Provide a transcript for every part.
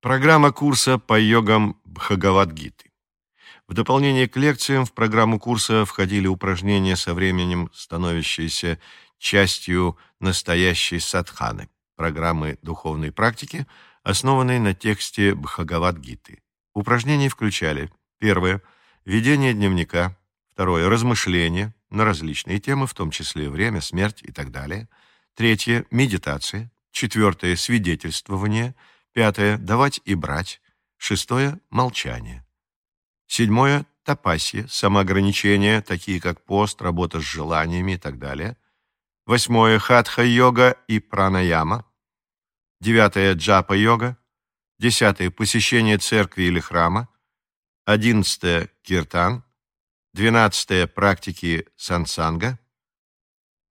Программа курса по йогам Бхагавадгиты. В дополнение к лекциям в программу курса входили упражнения со временем, становящиеся частью настоящей садханы, программы духовной практики, основанной на тексте Бхагавадгиты. Упражнения включали первое – ведение дневника, второе – размышления на различные темы, в том числе время, смерть и так далее, третье – медитация, четвертое – свидетельствование, пятое – давать и брать, шестое – молчание, седьмое – тапасия, самоограничения, такие как пост, работа с желаниями и так далее, восьмое – хатха-йога и пранаяма, девятое – джапа-йога, десятое – посещение церкви или храма, одиннадцатое – киртан, двенадцатое – практики сансанга,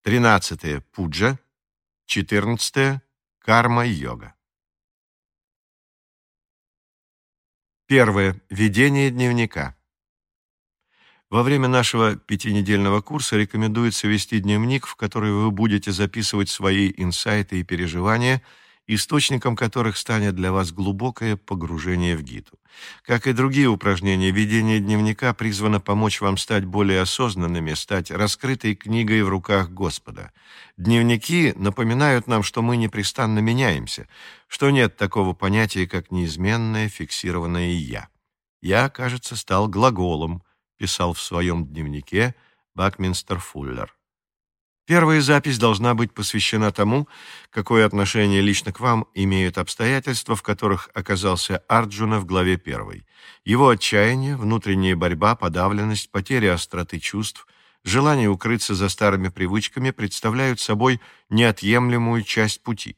тринадцатое – пуджа, четырнадцатое – карма-йога. Первое. Ведение дневника. Во время нашего пятинедельного курса рекомендуется вести дневник, в который вы будете записывать свои инсайты и переживания – источником которых станет для вас глубокое погружение в гиту. Как и другие упражнения, ведение дневника призвано помочь вам стать более осознанными, стать раскрытой книгой в руках Господа. Дневники напоминают нам, что мы непрестанно меняемся, что нет такого понятия, как неизменное фиксированное «я». «Я», кажется, стал глаголом, писал в своем дневнике Бакминстер Фуллер. Первая запись должна быть посвящена тому, какое отношение лично к вам имеют обстоятельства, в которых оказался Арджуна в главе первой. Его отчаяние, внутренняя борьба, подавленность, потеря остроты чувств, желание укрыться за старыми привычками представляют собой неотъемлемую часть пути.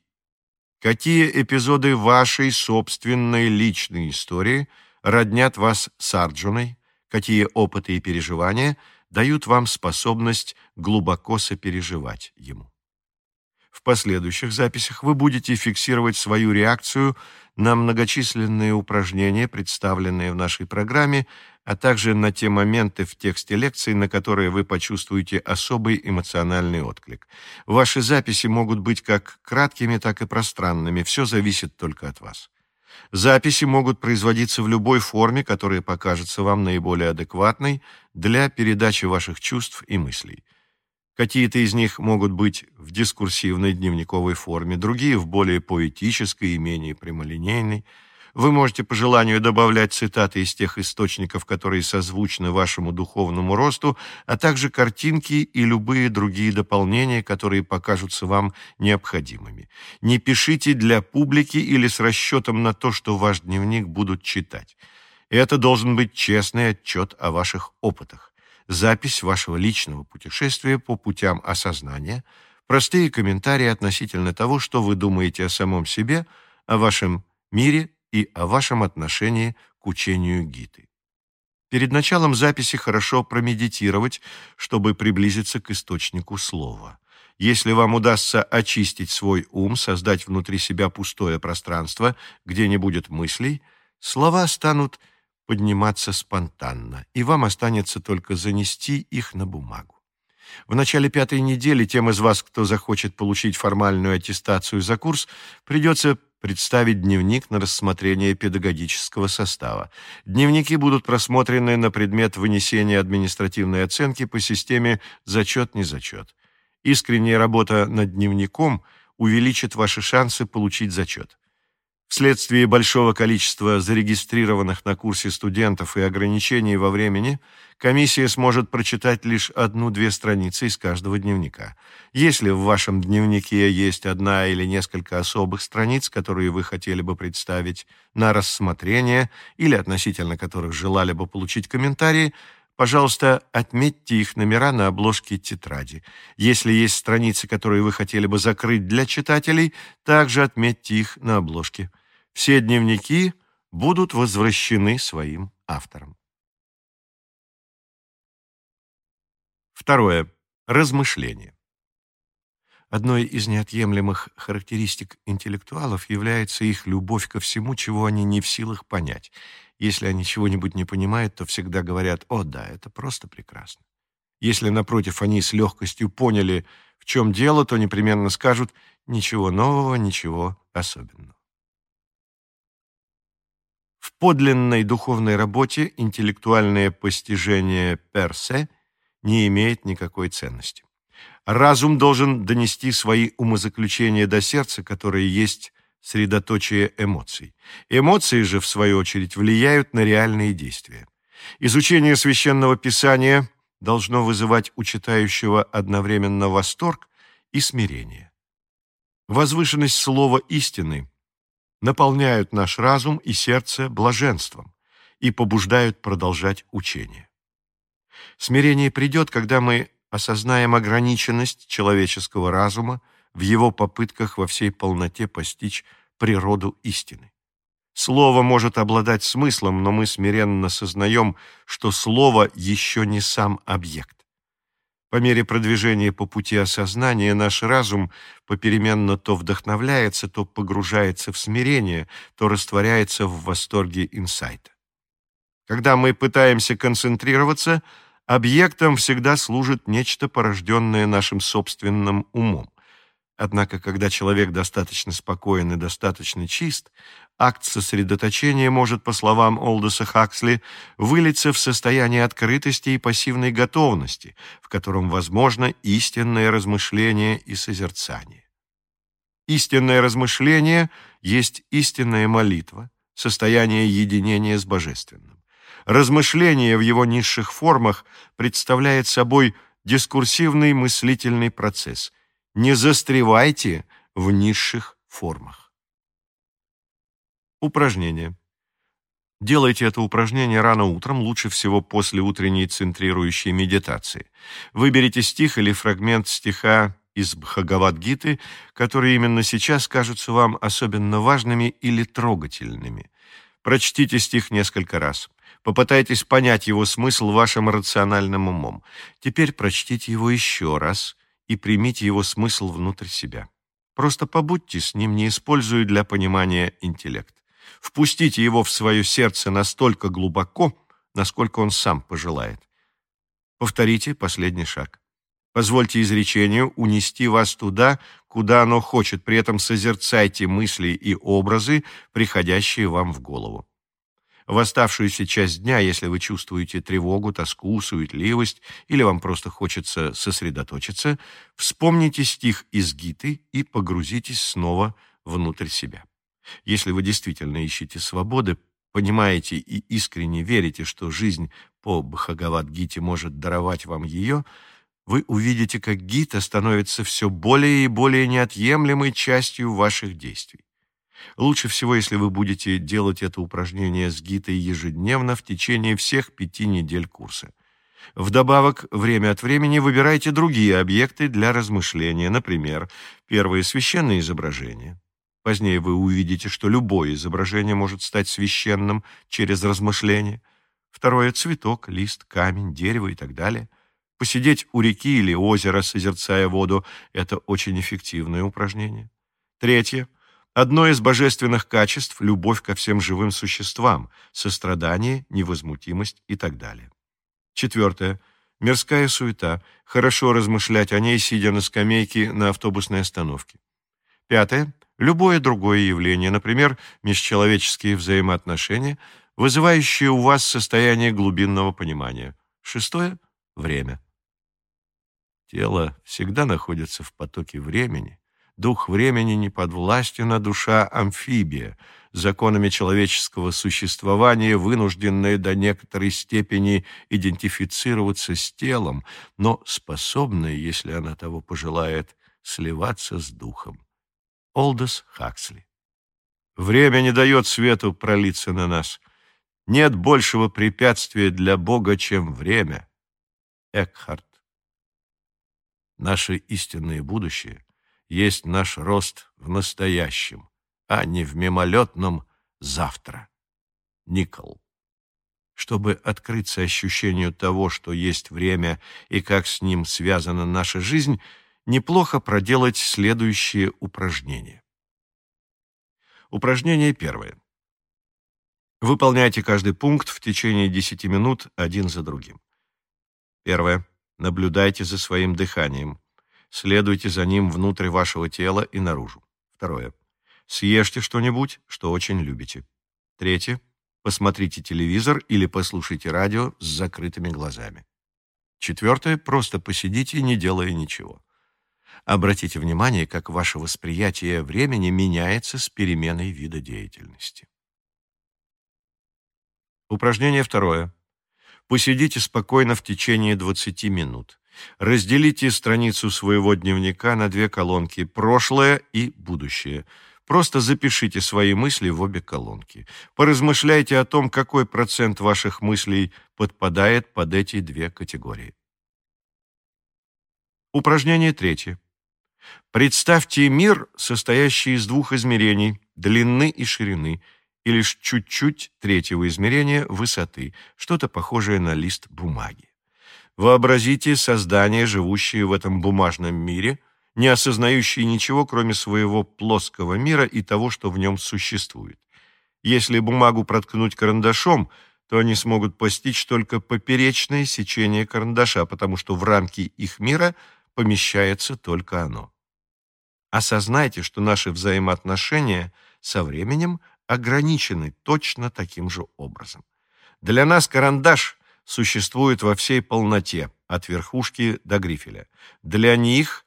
Какие эпизоды вашей собственной личной истории роднят вас с Арджуной, какие опыты и переживания – дают вам способность глубоко сопереживать ему. В последующих записях вы будете фиксировать свою реакцию на многочисленные упражнения, представленные в нашей программе, а также на те моменты в тексте лекции, на которые вы почувствуете особый эмоциональный отклик. Ваши записи могут быть как краткими, так и пространными, все зависит только от вас. Записи могут производиться в любой форме, которая покажется вам наиболее адекватной для передачи ваших чувств и мыслей. Какие-то из них могут быть в дискурсивной дневниковой форме, другие в более поэтической и менее прямолинейной – вы можете по желанию добавлять цитаты из тех источников, которые созвучны вашему духовному росту, а также картинки и любые другие дополнения, которые покажутся вам необходимыми. Не пишите для публики или с расчетом на то, что ваш дневник будут читать. Это должен быть честный отчет о ваших опытах, запись вашего личного путешествия по путям осознания, простые комментарии относительно того, что вы думаете о самом себе, о вашем мире и о вашем отношении к учению Гиты. Перед началом записи хорошо промедитировать, чтобы приблизиться к источнику слова. Если вам удастся очистить свой ум, создать внутри себя пустое пространство, где не будет мыслей, слова станут подниматься спонтанно, и вам останется только занести их на бумагу. В начале пятой недели тем из вас, кто захочет получить формальную аттестацию за курс, придется представить дневник на рассмотрение педагогического состава. Дневники будут просмотрены на предмет вынесения административной оценки по системе «зачет-не зачет». Искренняя работа над дневником увеличит ваши шансы получить зачет. Вследствие большого количества зарегистрированных на курсе студентов и ограничений во времени, комиссия сможет прочитать лишь одну-две страницы из каждого дневника. Если в вашем дневнике есть одна или несколько особых страниц, которые вы хотели бы представить на рассмотрение или относительно которых желали бы получить комментарии, Пожалуйста, отметьте их номера на обложке тетради. Если есть страницы, которые вы хотели бы закрыть для читателей, также отметьте их на обложке. Все дневники будут возвращены своим авторам. Второе. Размышление. Одной из неотъемлемых характеристик интеллектуалов является их любовь ко всему, чего они не в силах понять. Если они чего-нибудь не понимают, то всегда говорят «О, да, это просто прекрасно». Если, напротив, они с легкостью поняли, в чем дело, то непременно скажут «Ничего нового, ничего особенного». Подлинной духовной работе интеллектуальное постижение персе не имеет никакой ценности. Разум должен донести свои умозаключения до сердца, которое есть средоточие эмоций. Эмоции же, в свою очередь, влияют на реальные действия. Изучение священного писания должно вызывать у читающего одновременно восторг и смирение. Возвышенность слова истины наполняют наш разум и сердце блаженством и побуждают продолжать учение. Смирение придет, когда мы осознаем ограниченность человеческого разума в его попытках во всей полноте постичь природу истины. Слово может обладать смыслом, но мы смиренно сознаем, что слово еще не сам объект. По мере продвижения по пути осознания наш разум попеременно то вдохновляется, то погружается в смирение, то растворяется в восторге инсайта. Когда мы пытаемся концентрироваться, объектом всегда служит нечто, порожденное нашим собственным умом. Однако, когда человек достаточно спокоен и достаточно чист, акт сосредоточения может, по словам Олдоса Хаксли, вылиться в состояние открытости и пассивной готовности, в котором возможно истинное размышление и созерцание. Истинное размышление есть истинная молитва, состояние единения с Божественным. Размышление в его низших формах представляет собой дискурсивный мыслительный процесс – не застревайте в низших формах. Упражнение. Делайте это упражнение рано утром, лучше всего после утренней центрирующей медитации. Выберите стих или фрагмент стиха из Бхагавад-гиты, которые именно сейчас кажутся вам особенно важными или трогательными. Прочтите стих несколько раз. Попытайтесь понять его смысл вашим рациональным умом. Теперь прочтите его еще раз и примите его смысл внутрь себя. Просто побудьте с ним, не используя для понимания интеллект. Впустите его в свое сердце настолько глубоко, насколько он сам пожелает. Повторите последний шаг. Позвольте изречению унести вас туда, куда оно хочет, при этом созерцайте мысли и образы, приходящие вам в голову. В оставшуюся часть дня, если вы чувствуете тревогу, тоску, суетливость или вам просто хочется сосредоточиться, вспомните стих из Гиты и погрузитесь снова внутрь себя. Если вы действительно ищете свободы, понимаете и искренне верите, что жизнь по Бхагавад-гите может даровать вам ее, вы увидите, как Гита становится все более и более неотъемлемой частью ваших действий. Лучше всего, если вы будете делать это упражнение с гитой ежедневно в течение всех пяти недель курса. Вдобавок, время от времени выбирайте другие объекты для размышления, например, первое – священное изображение. Позднее вы увидите, что любое изображение может стать священным через размышление. Второе – цветок, лист, камень, дерево и так далее. Посидеть у реки или озера, созерцая воду – это очень эффективное упражнение. Третье – Одно из божественных качеств – любовь ко всем живым существам, сострадание, невозмутимость и так далее. Четвертое. Мирская суета. Хорошо размышлять о ней, сидя на скамейке на автобусной остановке. Пятое. Любое другое явление, например, межчеловеческие взаимоотношения, вызывающие у вас состояние глубинного понимания. Шестое. Время. Тело всегда находится в потоке времени, Дух времени не подвластен, а душа амфибия, законами человеческого существования, вынужденная до некоторой степени идентифицироваться с телом, но способная, если она того пожелает, сливаться с духом. Олдос Хаксли. Время не дает свету пролиться на нас. Нет большего препятствия для Бога, чем время. Экхарт. Наше истинное будущее — есть наш рост в настоящем, а не в мимолетном завтра. Никол. Чтобы открыться ощущению того, что есть время и как с ним связана наша жизнь, неплохо проделать следующие упражнения. Упражнение первое. Выполняйте каждый пункт в течение 10 минут один за другим. Первое. Наблюдайте за своим дыханием. Следуйте за ним внутрь вашего тела и наружу. Второе. Съешьте что-нибудь, что очень любите. Третье. Посмотрите телевизор или послушайте радио с закрытыми глазами. Четвертое. Просто посидите, не делая ничего. Обратите внимание, как ваше восприятие времени меняется с переменой вида деятельности. Упражнение второе. Посидите спокойно в течение 20 минут. Разделите страницу своего дневника на две колонки «Прошлое» и «Будущее». Просто запишите свои мысли в обе колонки. Поразмышляйте о том, какой процент ваших мыслей подпадает под эти две категории. Упражнение третье. Представьте мир, состоящий из двух измерений – длины и ширины – и лишь чуть-чуть третьего измерения высоты, что-то похожее на лист бумаги. Вообразите создание, живущее в этом бумажном мире, не осознающее ничего, кроме своего плоского мира и того, что в нем существует. Если бумагу проткнуть карандашом, то они смогут постичь только поперечное сечение карандаша, потому что в рамки их мира помещается только оно. Осознайте, что наши взаимоотношения со временем ограничены точно таким же образом. Для нас карандаш существует во всей полноте, от верхушки до грифеля. Для них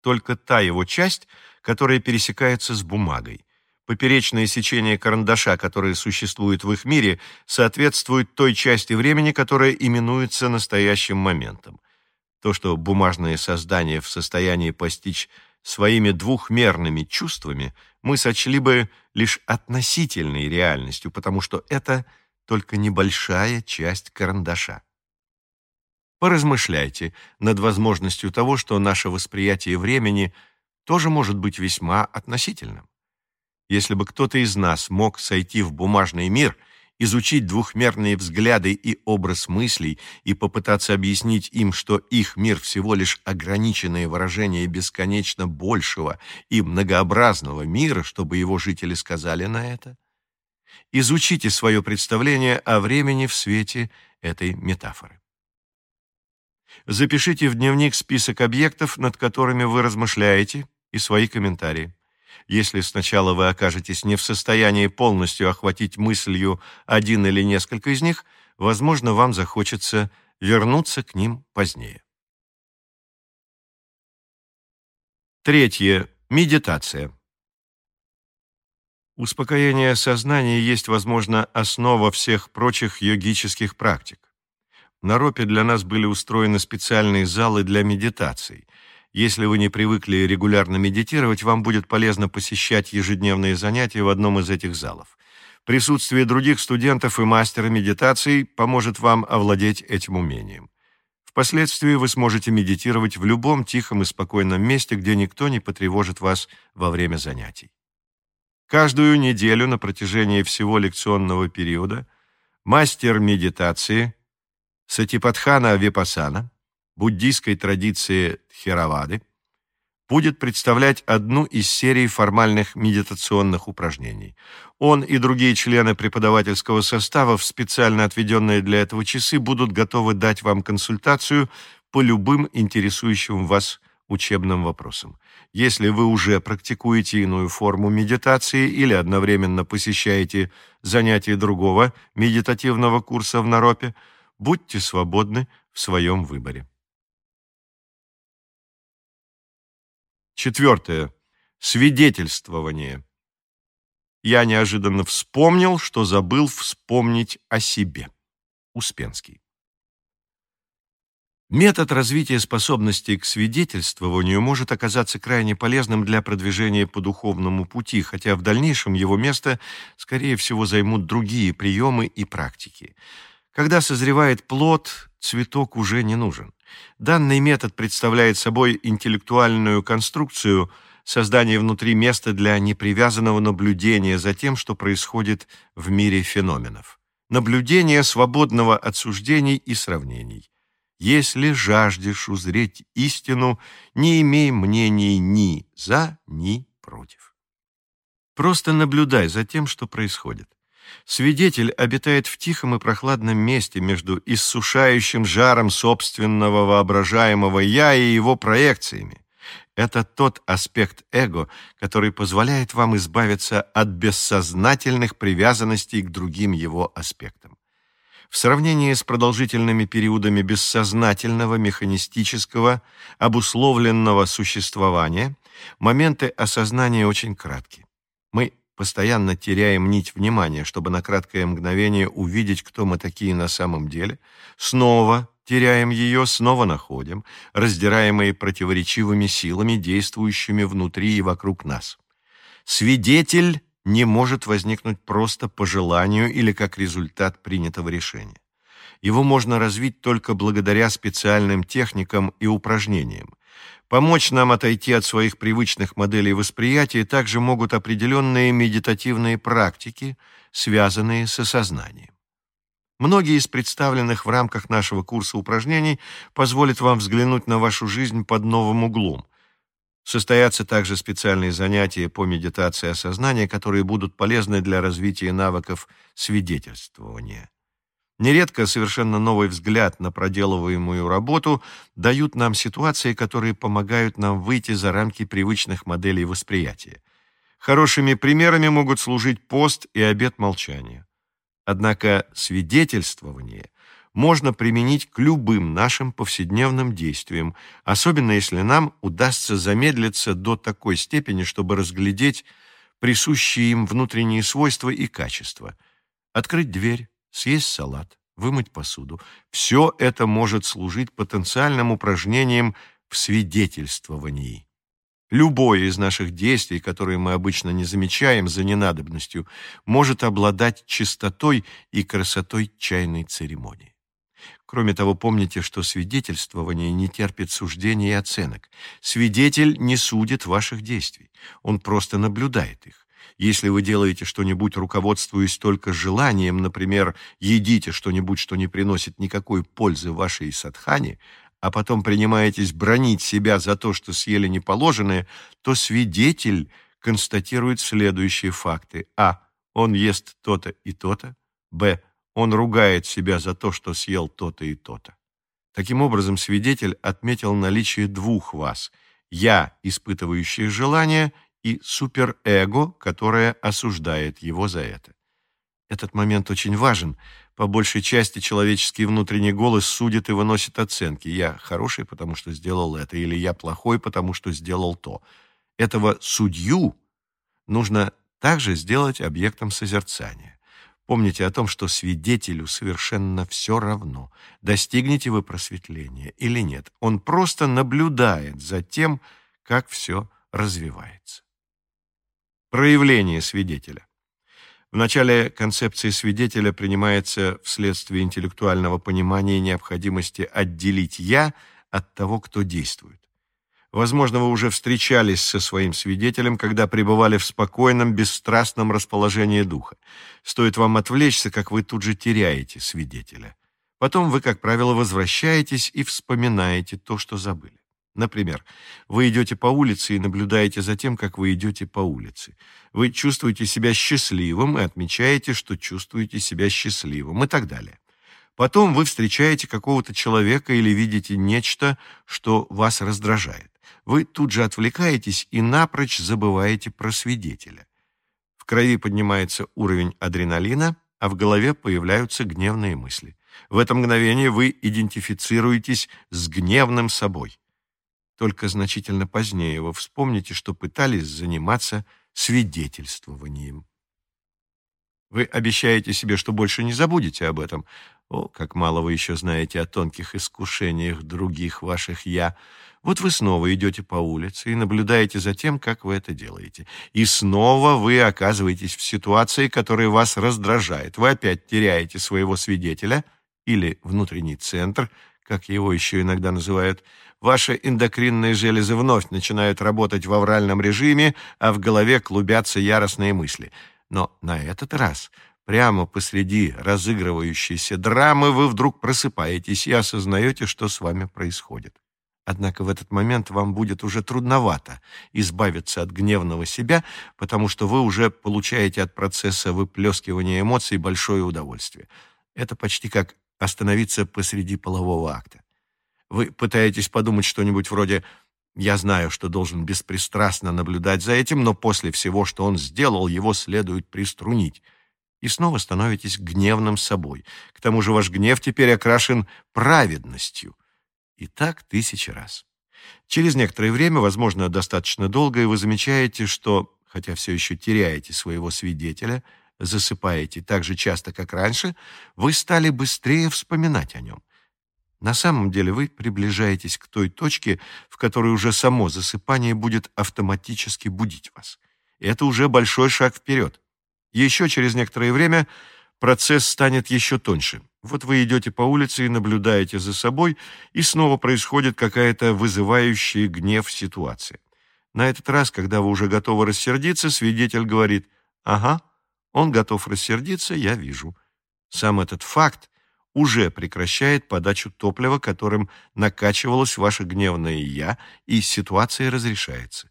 только та его часть, которая пересекается с бумагой. Поперечное сечение карандаша, которое существует в их мире, соответствует той части времени, которая именуется настоящим моментом. То, что бумажное создание в состоянии постичь своими двухмерными чувствами, мы сочли бы лишь относительной реальностью, потому что это только небольшая часть карандаша. Поразмышляйте над возможностью того, что наше восприятие времени тоже может быть весьма относительным. Если бы кто-то из нас мог сойти в бумажный мир – изучить двухмерные взгляды и образ мыслей и попытаться объяснить им, что их мир всего лишь ограниченное выражение бесконечно большего и многообразного мира, чтобы его жители сказали на это? Изучите свое представление о времени в свете этой метафоры. Запишите в дневник список объектов, над которыми вы размышляете, и свои комментарии. Если сначала вы окажетесь не в состоянии полностью охватить мыслью один или несколько из них, возможно, вам захочется вернуться к ним позднее. Третье. Медитация. Успокоение сознания есть, возможно, основа всех прочих йогических практик. На ропе для нас были устроены специальные залы для медитаций – если вы не привыкли регулярно медитировать, вам будет полезно посещать ежедневные занятия в одном из этих залов. Присутствие других студентов и мастера медитации поможет вам овладеть этим умением. Впоследствии вы сможете медитировать в любом тихом и спокойном месте, где никто не потревожит вас во время занятий. Каждую неделю на протяжении всего лекционного периода мастер медитации Сатипатхана Випасана буддийской традиции Тхеравады, будет представлять одну из серий формальных медитационных упражнений. Он и другие члены преподавательского состава в специально отведенные для этого часы будут готовы дать вам консультацию по любым интересующим вас учебным вопросам. Если вы уже практикуете иную форму медитации или одновременно посещаете занятия другого медитативного курса в Наропе, будьте свободны в своем выборе. Четвертое. Свидетельствование. Я неожиданно вспомнил, что забыл вспомнить о себе. Успенский. Метод развития способностей к свидетельствованию может оказаться крайне полезным для продвижения по духовному пути, хотя в дальнейшем его место, скорее всего, займут другие приемы и практики. Когда созревает плод, цветок уже не нужен. Данный метод представляет собой интеллектуальную конструкцию создания внутри места для непривязанного наблюдения за тем, что происходит в мире феноменов. Наблюдение свободного от суждений и сравнений. Если жаждешь узреть истину, не имей мнений ни за, ни против. Просто наблюдай за тем, что происходит. Свидетель обитает в тихом и прохладном месте между иссушающим жаром собственного воображаемого «я» и его проекциями. Это тот аспект эго, который позволяет вам избавиться от бессознательных привязанностей к другим его аспектам. В сравнении с продолжительными периодами бессознательного, механистического, обусловленного существования, моменты осознания очень кратки. Постоянно теряем нить внимания, чтобы на краткое мгновение увидеть, кто мы такие на самом деле, снова теряем ее, снова находим, раздираемые противоречивыми силами, действующими внутри и вокруг нас. Свидетель не может возникнуть просто по желанию или как результат принятого решения. Его можно развить только благодаря специальным техникам и упражнениям. Помочь нам отойти от своих привычных моделей восприятия также могут определенные медитативные практики, связанные с осознанием. Многие из представленных в рамках нашего курса упражнений позволят вам взглянуть на вашу жизнь под новым углом. Состоятся также специальные занятия по медитации осознания, которые будут полезны для развития навыков свидетельствования. Нередко совершенно новый взгляд на проделываемую работу дают нам ситуации, которые помогают нам выйти за рамки привычных моделей восприятия. Хорошими примерами могут служить пост и обет молчания. Однако свидетельствование можно применить к любым нашим повседневным действиям, особенно если нам удастся замедлиться до такой степени, чтобы разглядеть присущие им внутренние свойства и качества. Открыть дверь, съесть салат, вымыть посуду. Все это может служить потенциальным упражнением в свидетельствовании. Любое из наших действий, которые мы обычно не замечаем за ненадобностью, может обладать чистотой и красотой чайной церемонии. Кроме того, помните, что свидетельствование не терпит суждений и оценок. Свидетель не судит ваших действий, он просто наблюдает их. Если вы делаете что-нибудь, руководствуясь только желанием, например, едите что-нибудь, что не приносит никакой пользы вашей садхане, а потом принимаетесь бронить себя за то, что съели неположенное, то свидетель констатирует следующие факты. А. Он ест то-то и то-то. Б. Он ругает себя за то, что съел то-то и то-то. Таким образом, свидетель отметил наличие двух вас. Я, испытывающий желание, и суперэго, которое осуждает его за это. Этот момент очень важен, по большей части человеческий внутренний голос судит и выносит оценки. Я хороший, потому что сделал это, или я плохой, потому что сделал то. Этого судью нужно также сделать объектом созерцания. Помните о том, что свидетелю совершенно все равно, достигнете вы просветления или нет. Он просто наблюдает за тем, как все развивается. Проявление свидетеля. В начале концепции свидетеля принимается вследствие интеллектуального понимания необходимости отделить «я» от того, кто действует. Возможно, вы уже встречались со своим свидетелем, когда пребывали в спокойном, бесстрастном расположении духа. Стоит вам отвлечься, как вы тут же теряете свидетеля. Потом вы, как правило, возвращаетесь и вспоминаете то, что забыли. Например, вы идете по улице и наблюдаете за тем, как вы идете по улице. Вы чувствуете себя счастливым и отмечаете, что чувствуете себя счастливым и так далее. Потом вы встречаете какого-то человека или видите нечто, что вас раздражает. Вы тут же отвлекаетесь и напрочь забываете про свидетеля. В крови поднимается уровень адреналина, а в голове появляются гневные мысли. В это мгновение вы идентифицируетесь с гневным собой. Только значительно позднее вы вспомните, что пытались заниматься свидетельствованием. Вы обещаете себе, что больше не забудете об этом. О, как мало вы еще знаете о тонких искушениях других ваших «я». Вот вы снова идете по улице и наблюдаете за тем, как вы это делаете. И снова вы оказываетесь в ситуации, которая вас раздражает. Вы опять теряете своего свидетеля или внутренний центр, как его еще иногда называют, Ваши эндокринные железы вновь начинают работать в авральном режиме, а в голове клубятся яростные мысли. Но на этот раз прямо посреди разыгрывающейся драмы вы вдруг просыпаетесь и осознаете, что с вами происходит. Однако в этот момент вам будет уже трудновато избавиться от гневного себя, потому что вы уже получаете от процесса выплескивания эмоций большое удовольствие. Это почти как остановиться посреди полового акта. Вы пытаетесь подумать что-нибудь вроде Я знаю, что должен беспристрастно наблюдать за этим, но после всего, что он сделал, его следует приструнить. И снова становитесь гневным собой. К тому же ваш гнев теперь окрашен праведностью. И так тысячи раз. Через некоторое время, возможно, достаточно долго, и вы замечаете, что, хотя все еще теряете своего свидетеля, засыпаете так же часто, как раньше, вы стали быстрее вспоминать о нем. На самом деле вы приближаетесь к той точке, в которой уже само засыпание будет автоматически будить вас. Это уже большой шаг вперед. Еще через некоторое время процесс станет еще тоньше. Вот вы идете по улице и наблюдаете за собой, и снова происходит какая-то вызывающая гнев ситуация. На этот раз, когда вы уже готовы рассердиться, свидетель говорит «Ага, он готов рассердиться, я вижу». Сам этот факт уже прекращает подачу топлива, которым накачивалось ваше гневное «я», и ситуация разрешается.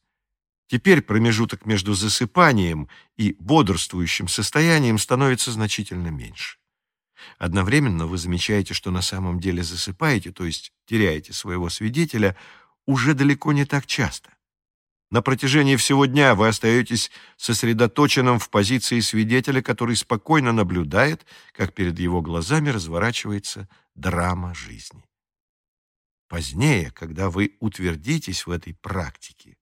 Теперь промежуток между засыпанием и бодрствующим состоянием становится значительно меньше. Одновременно вы замечаете, что на самом деле засыпаете, то есть теряете своего свидетеля, уже далеко не так часто. На протяжении всего дня вы остаетесь сосредоточенным в позиции свидетеля, который спокойно наблюдает, как перед его глазами разворачивается драма жизни. Позднее, когда вы утвердитесь в этой практике,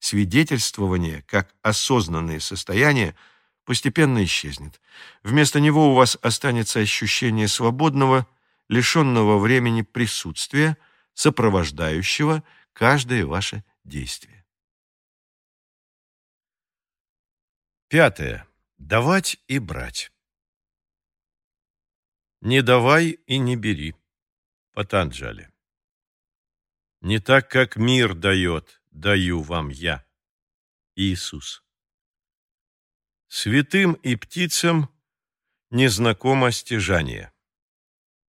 свидетельствование, как осознанное состояние, постепенно исчезнет. Вместо него у вас останется ощущение свободного, лишенного времени присутствия, сопровождающего каждое ваше действие. Пятое. Давать и брать. Не давай и не бери. Патанджали. Не так, как мир дает, даю вам я. Иисус. Святым и птицам незнакомо стяжание.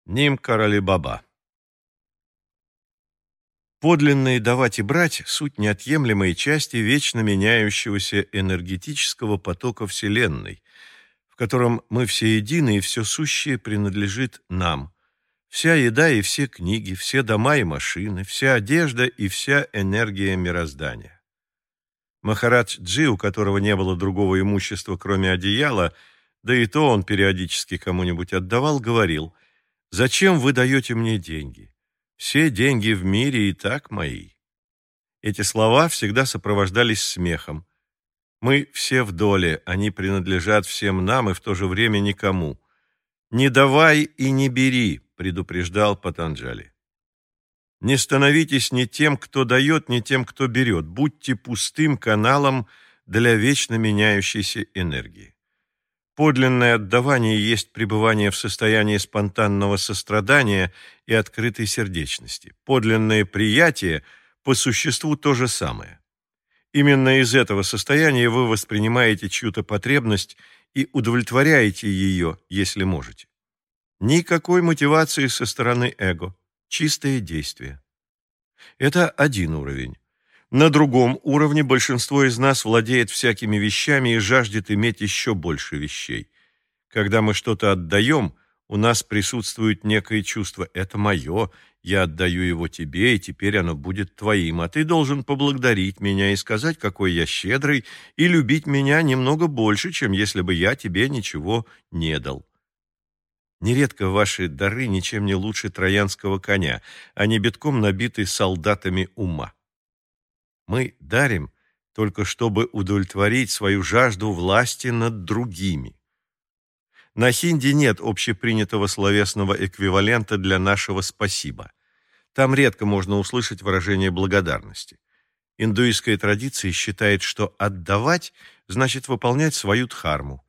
Ним Карали Баба. Подлинные давать и брать – суть неотъемлемой части вечно меняющегося энергетического потока Вселенной, в котором мы все едины и все сущее принадлежит нам. Вся еда и все книги, все дома и машины, вся одежда и вся энергия мироздания. Махарадж Джи, у которого не было другого имущества, кроме одеяла, да и то он периодически кому-нибудь отдавал, говорил, «Зачем вы даете мне деньги? Все деньги в мире и так мои. Эти слова всегда сопровождались смехом. Мы все в доле, они принадлежат всем нам и в то же время никому. «Не давай и не бери», — предупреждал Патанджали. «Не становитесь ни тем, кто дает, ни тем, кто берет. Будьте пустым каналом для вечно меняющейся энергии. Подлинное отдавание есть пребывание в состоянии спонтанного сострадания и открытой сердечности. Подлинное приятие по существу то же самое. Именно из этого состояния вы воспринимаете чью-то потребность и удовлетворяете ее, если можете. Никакой мотивации со стороны эго, чистое действие. Это один уровень. На другом уровне большинство из нас владеет всякими вещами и жаждет иметь еще больше вещей. Когда мы что-то отдаем, у нас присутствует некое чувство «это мое», я отдаю его тебе, и теперь оно будет твоим, а ты должен поблагодарить меня и сказать, какой я щедрый, и любить меня немного больше, чем если бы я тебе ничего не дал. Нередко ваши дары ничем не лучше троянского коня, они битком набиты солдатами ума. Мы дарим только чтобы удовлетворить свою жажду власти над другими. На хинди нет общепринятого словесного эквивалента для нашего «спасибо». Там редко можно услышать выражение благодарности. Индуистская традиция считает, что отдавать значит выполнять свою дхарму.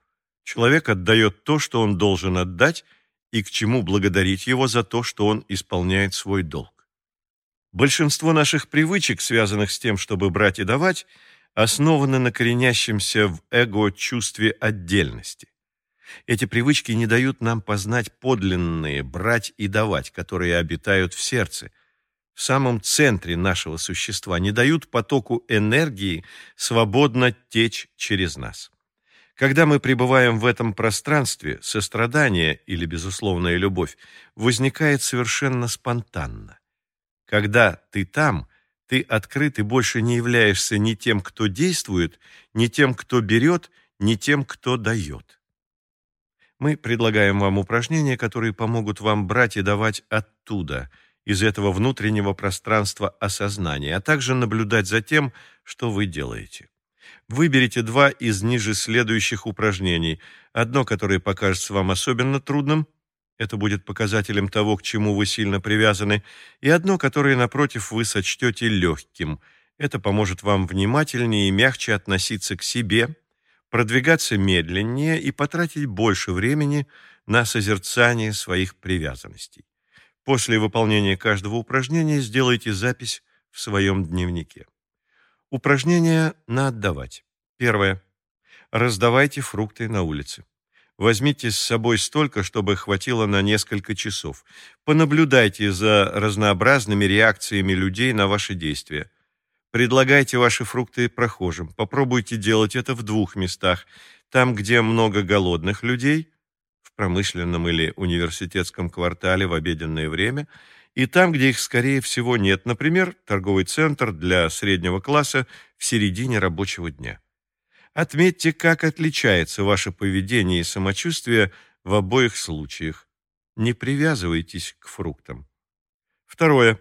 Человек отдает то, что он должен отдать, и к чему благодарить его за то, что он исполняет свой долг. Большинство наших привычек, связанных с тем, чтобы брать и давать, основаны на коренящемся в эго-чувстве отдельности. Эти привычки не дают нам познать подлинные брать и давать, которые обитают в сердце, в самом центре нашего существа, не дают потоку энергии свободно течь через нас. Когда мы пребываем в этом пространстве, сострадание или безусловная любовь возникает совершенно спонтанно. Когда ты там, Ты открыт и больше не являешься ни тем, кто действует, ни тем, кто берет, ни тем, кто дает. Мы предлагаем вам упражнения, которые помогут вам брать и давать оттуда, из этого внутреннего пространства осознания, а также наблюдать за тем, что вы делаете. Выберите два из ниже следующих упражнений. Одно, которое покажется вам особенно трудным, это будет показателем того, к чему вы сильно привязаны, и одно, которое, напротив, вы сочтете легким. Это поможет вам внимательнее и мягче относиться к себе, продвигаться медленнее и потратить больше времени на созерцание своих привязанностей. После выполнения каждого упражнения сделайте запись в своем дневнике. Упражнения на отдавать. Первое. Раздавайте фрукты на улице. Возьмите с собой столько, чтобы хватило на несколько часов. Понаблюдайте за разнообразными реакциями людей на ваши действия. Предлагайте ваши фрукты прохожим. Попробуйте делать это в двух местах. Там, где много голодных людей, в промышленном или университетском квартале в обеденное время – и там, где их, скорее всего, нет, например, торговый центр для среднего класса в середине рабочего дня. Отметьте, как отличается ваше поведение и самочувствие в обоих случаях. Не привязывайтесь к фруктам. Второе.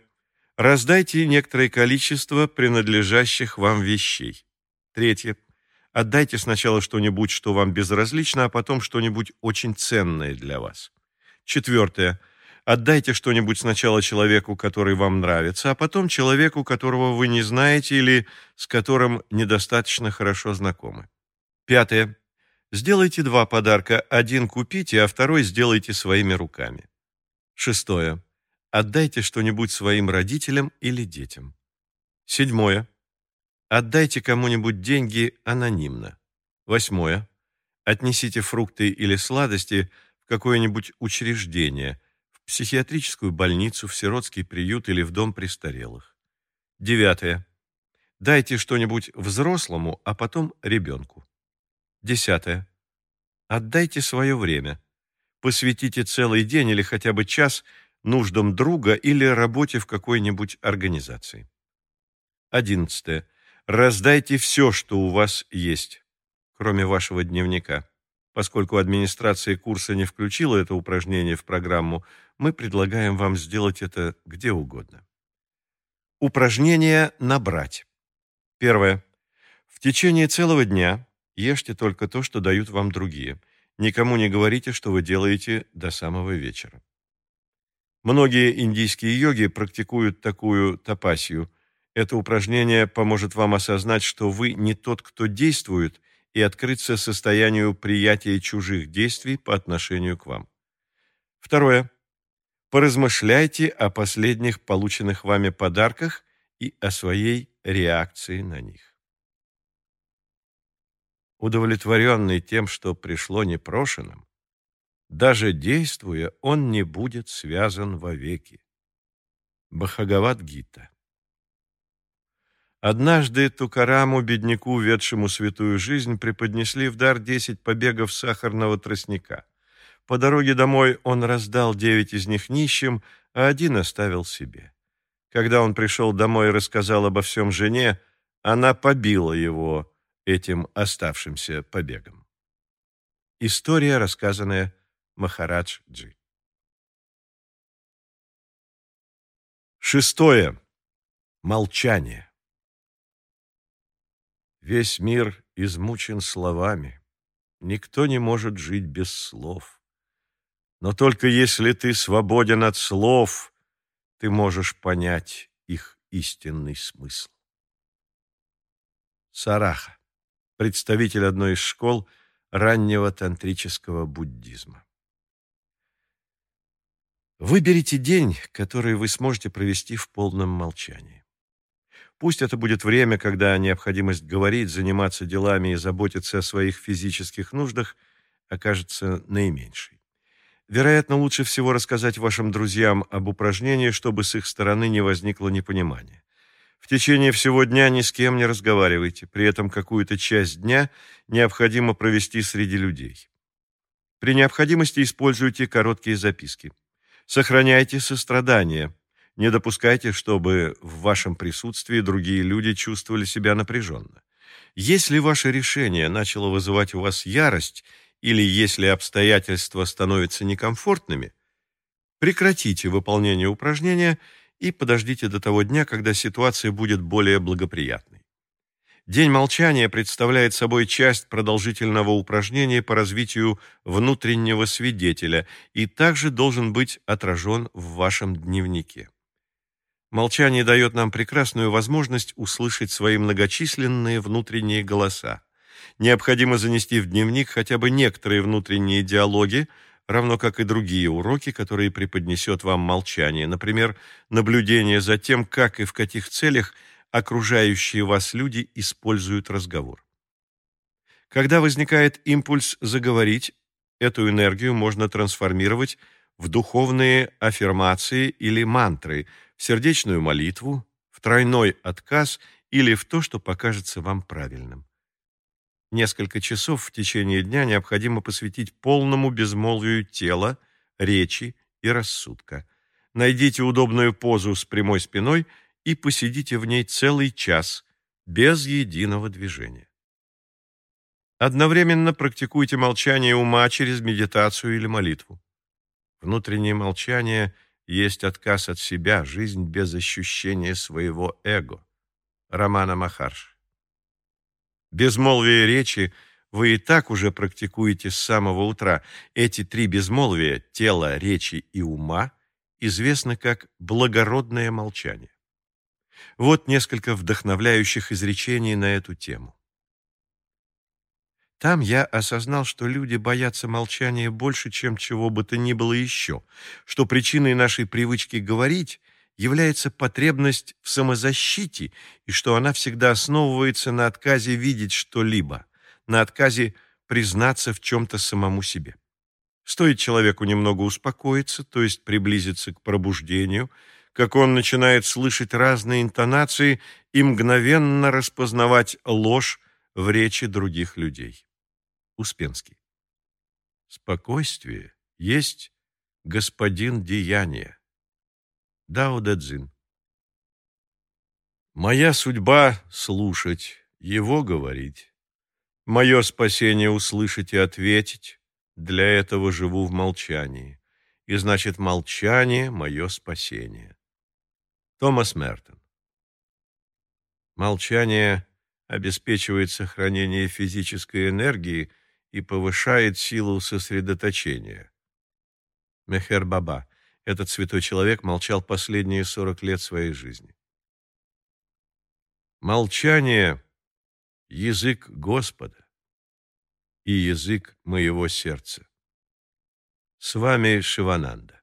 Раздайте некоторое количество принадлежащих вам вещей. Третье. Отдайте сначала что-нибудь, что вам безразлично, а потом что-нибудь очень ценное для вас. Четвертое. Отдайте что-нибудь сначала человеку, который вам нравится, а потом человеку, которого вы не знаете или с которым недостаточно хорошо знакомы. Пятое. Сделайте два подарка. Один купите, а второй сделайте своими руками. Шестое. Отдайте что-нибудь своим родителям или детям. Седьмое. Отдайте кому-нибудь деньги анонимно. Восьмое. Отнесите фрукты или сладости в какое-нибудь учреждение – психиатрическую больницу, в сиротский приют или в дом престарелых. Девятое. Дайте что-нибудь взрослому, а потом ребенку. Десятое. Отдайте свое время. Посвятите целый день или хотя бы час нуждам друга или работе в какой-нибудь организации. Одиннадцатое. Раздайте все, что у вас есть, кроме вашего дневника. Поскольку администрация курса не включила это упражнение в программу, мы предлагаем вам сделать это где угодно. Упражнение «Набрать». Первое. В течение целого дня ешьте только то, что дают вам другие. Никому не говорите, что вы делаете до самого вечера. Многие индийские йоги практикуют такую тапасию. Это упражнение поможет вам осознать, что вы не тот, кто действует – и открыться состоянию приятия чужих действий по отношению к вам. Второе. Поразмышляйте о последних полученных вами подарках и о своей реакции на них. Удовлетворенный тем, что пришло непрошенным, даже действуя, он не будет связан вовеки. Бхагават-гита Однажды Тукараму, бедняку, ведшему святую жизнь, преподнесли в дар десять побегов сахарного тростника. По дороге домой он раздал девять из них нищим, а один оставил себе. Когда он пришел домой и рассказал обо всем жене, она побила его этим оставшимся побегом. История, рассказанная Махарадж Джи. Шестое. Молчание. Весь мир измучен словами. Никто не может жить без слов. Но только если ты свободен от слов, ты можешь понять их истинный смысл. Сараха, представитель одной из школ раннего тантрического буддизма. Выберите день, который вы сможете провести в полном молчании. Пусть это будет время, когда необходимость говорить, заниматься делами и заботиться о своих физических нуждах окажется наименьшей. Вероятно, лучше всего рассказать вашим друзьям об упражнении, чтобы с их стороны не возникло непонимания. В течение всего дня ни с кем не разговаривайте, при этом какую-то часть дня необходимо провести среди людей. При необходимости используйте короткие записки. Сохраняйте сострадание – Не допускайте, чтобы в вашем присутствии другие люди чувствовали себя напряженно. Если ваше решение начало вызывать у вас ярость или если обстоятельства становятся некомфортными, прекратите выполнение упражнения и подождите до того дня, когда ситуация будет более благоприятной. День молчания представляет собой часть продолжительного упражнения по развитию внутреннего свидетеля и также должен быть отражен в вашем дневнике. Молчание дает нам прекрасную возможность услышать свои многочисленные внутренние голоса. Необходимо занести в дневник хотя бы некоторые внутренние диалоги, равно как и другие уроки, которые преподнесет вам молчание, например, наблюдение за тем, как и в каких целях окружающие вас люди используют разговор. Когда возникает импульс заговорить, эту энергию можно трансформировать в духовные аффирмации или мантры – сердечную молитву, в тройной отказ или в то, что покажется вам правильным. Несколько часов в течение дня необходимо посвятить полному безмолвию тела, речи и рассудка. Найдите удобную позу с прямой спиной и посидите в ней целый час, без единого движения. Одновременно практикуйте молчание ума через медитацию или молитву. Внутреннее молчание – есть отказ от себя, жизнь без ощущения своего эго. Романа Махарш. Безмолвие речи вы и так уже практикуете с самого утра. Эти три безмолвия – тела, речи и ума – известны как благородное молчание. Вот несколько вдохновляющих изречений на эту тему. Там я осознал, что люди боятся молчания больше, чем чего бы то ни было еще, что причиной нашей привычки говорить является потребность в самозащите и что она всегда основывается на отказе видеть что-либо, на отказе признаться в чем-то самому себе. Стоит человеку немного успокоиться, то есть приблизиться к пробуждению, как он начинает слышать разные интонации и мгновенно распознавать ложь в речи других людей. Успенский. Спокойствие есть господин деяния. Дао Дэ Цзин. Моя судьба — слушать, его говорить. Мое спасение — услышать и ответить. Для этого живу в молчании. И значит, молчание — мое спасение. Томас Мертон. Молчание обеспечивает сохранение физической энергии — и повышает силу сосредоточения. Мехер Баба. Этот святой человек молчал последние сорок лет своей жизни. Молчание — язык Господа и язык моего сердца. С вами Шивананда.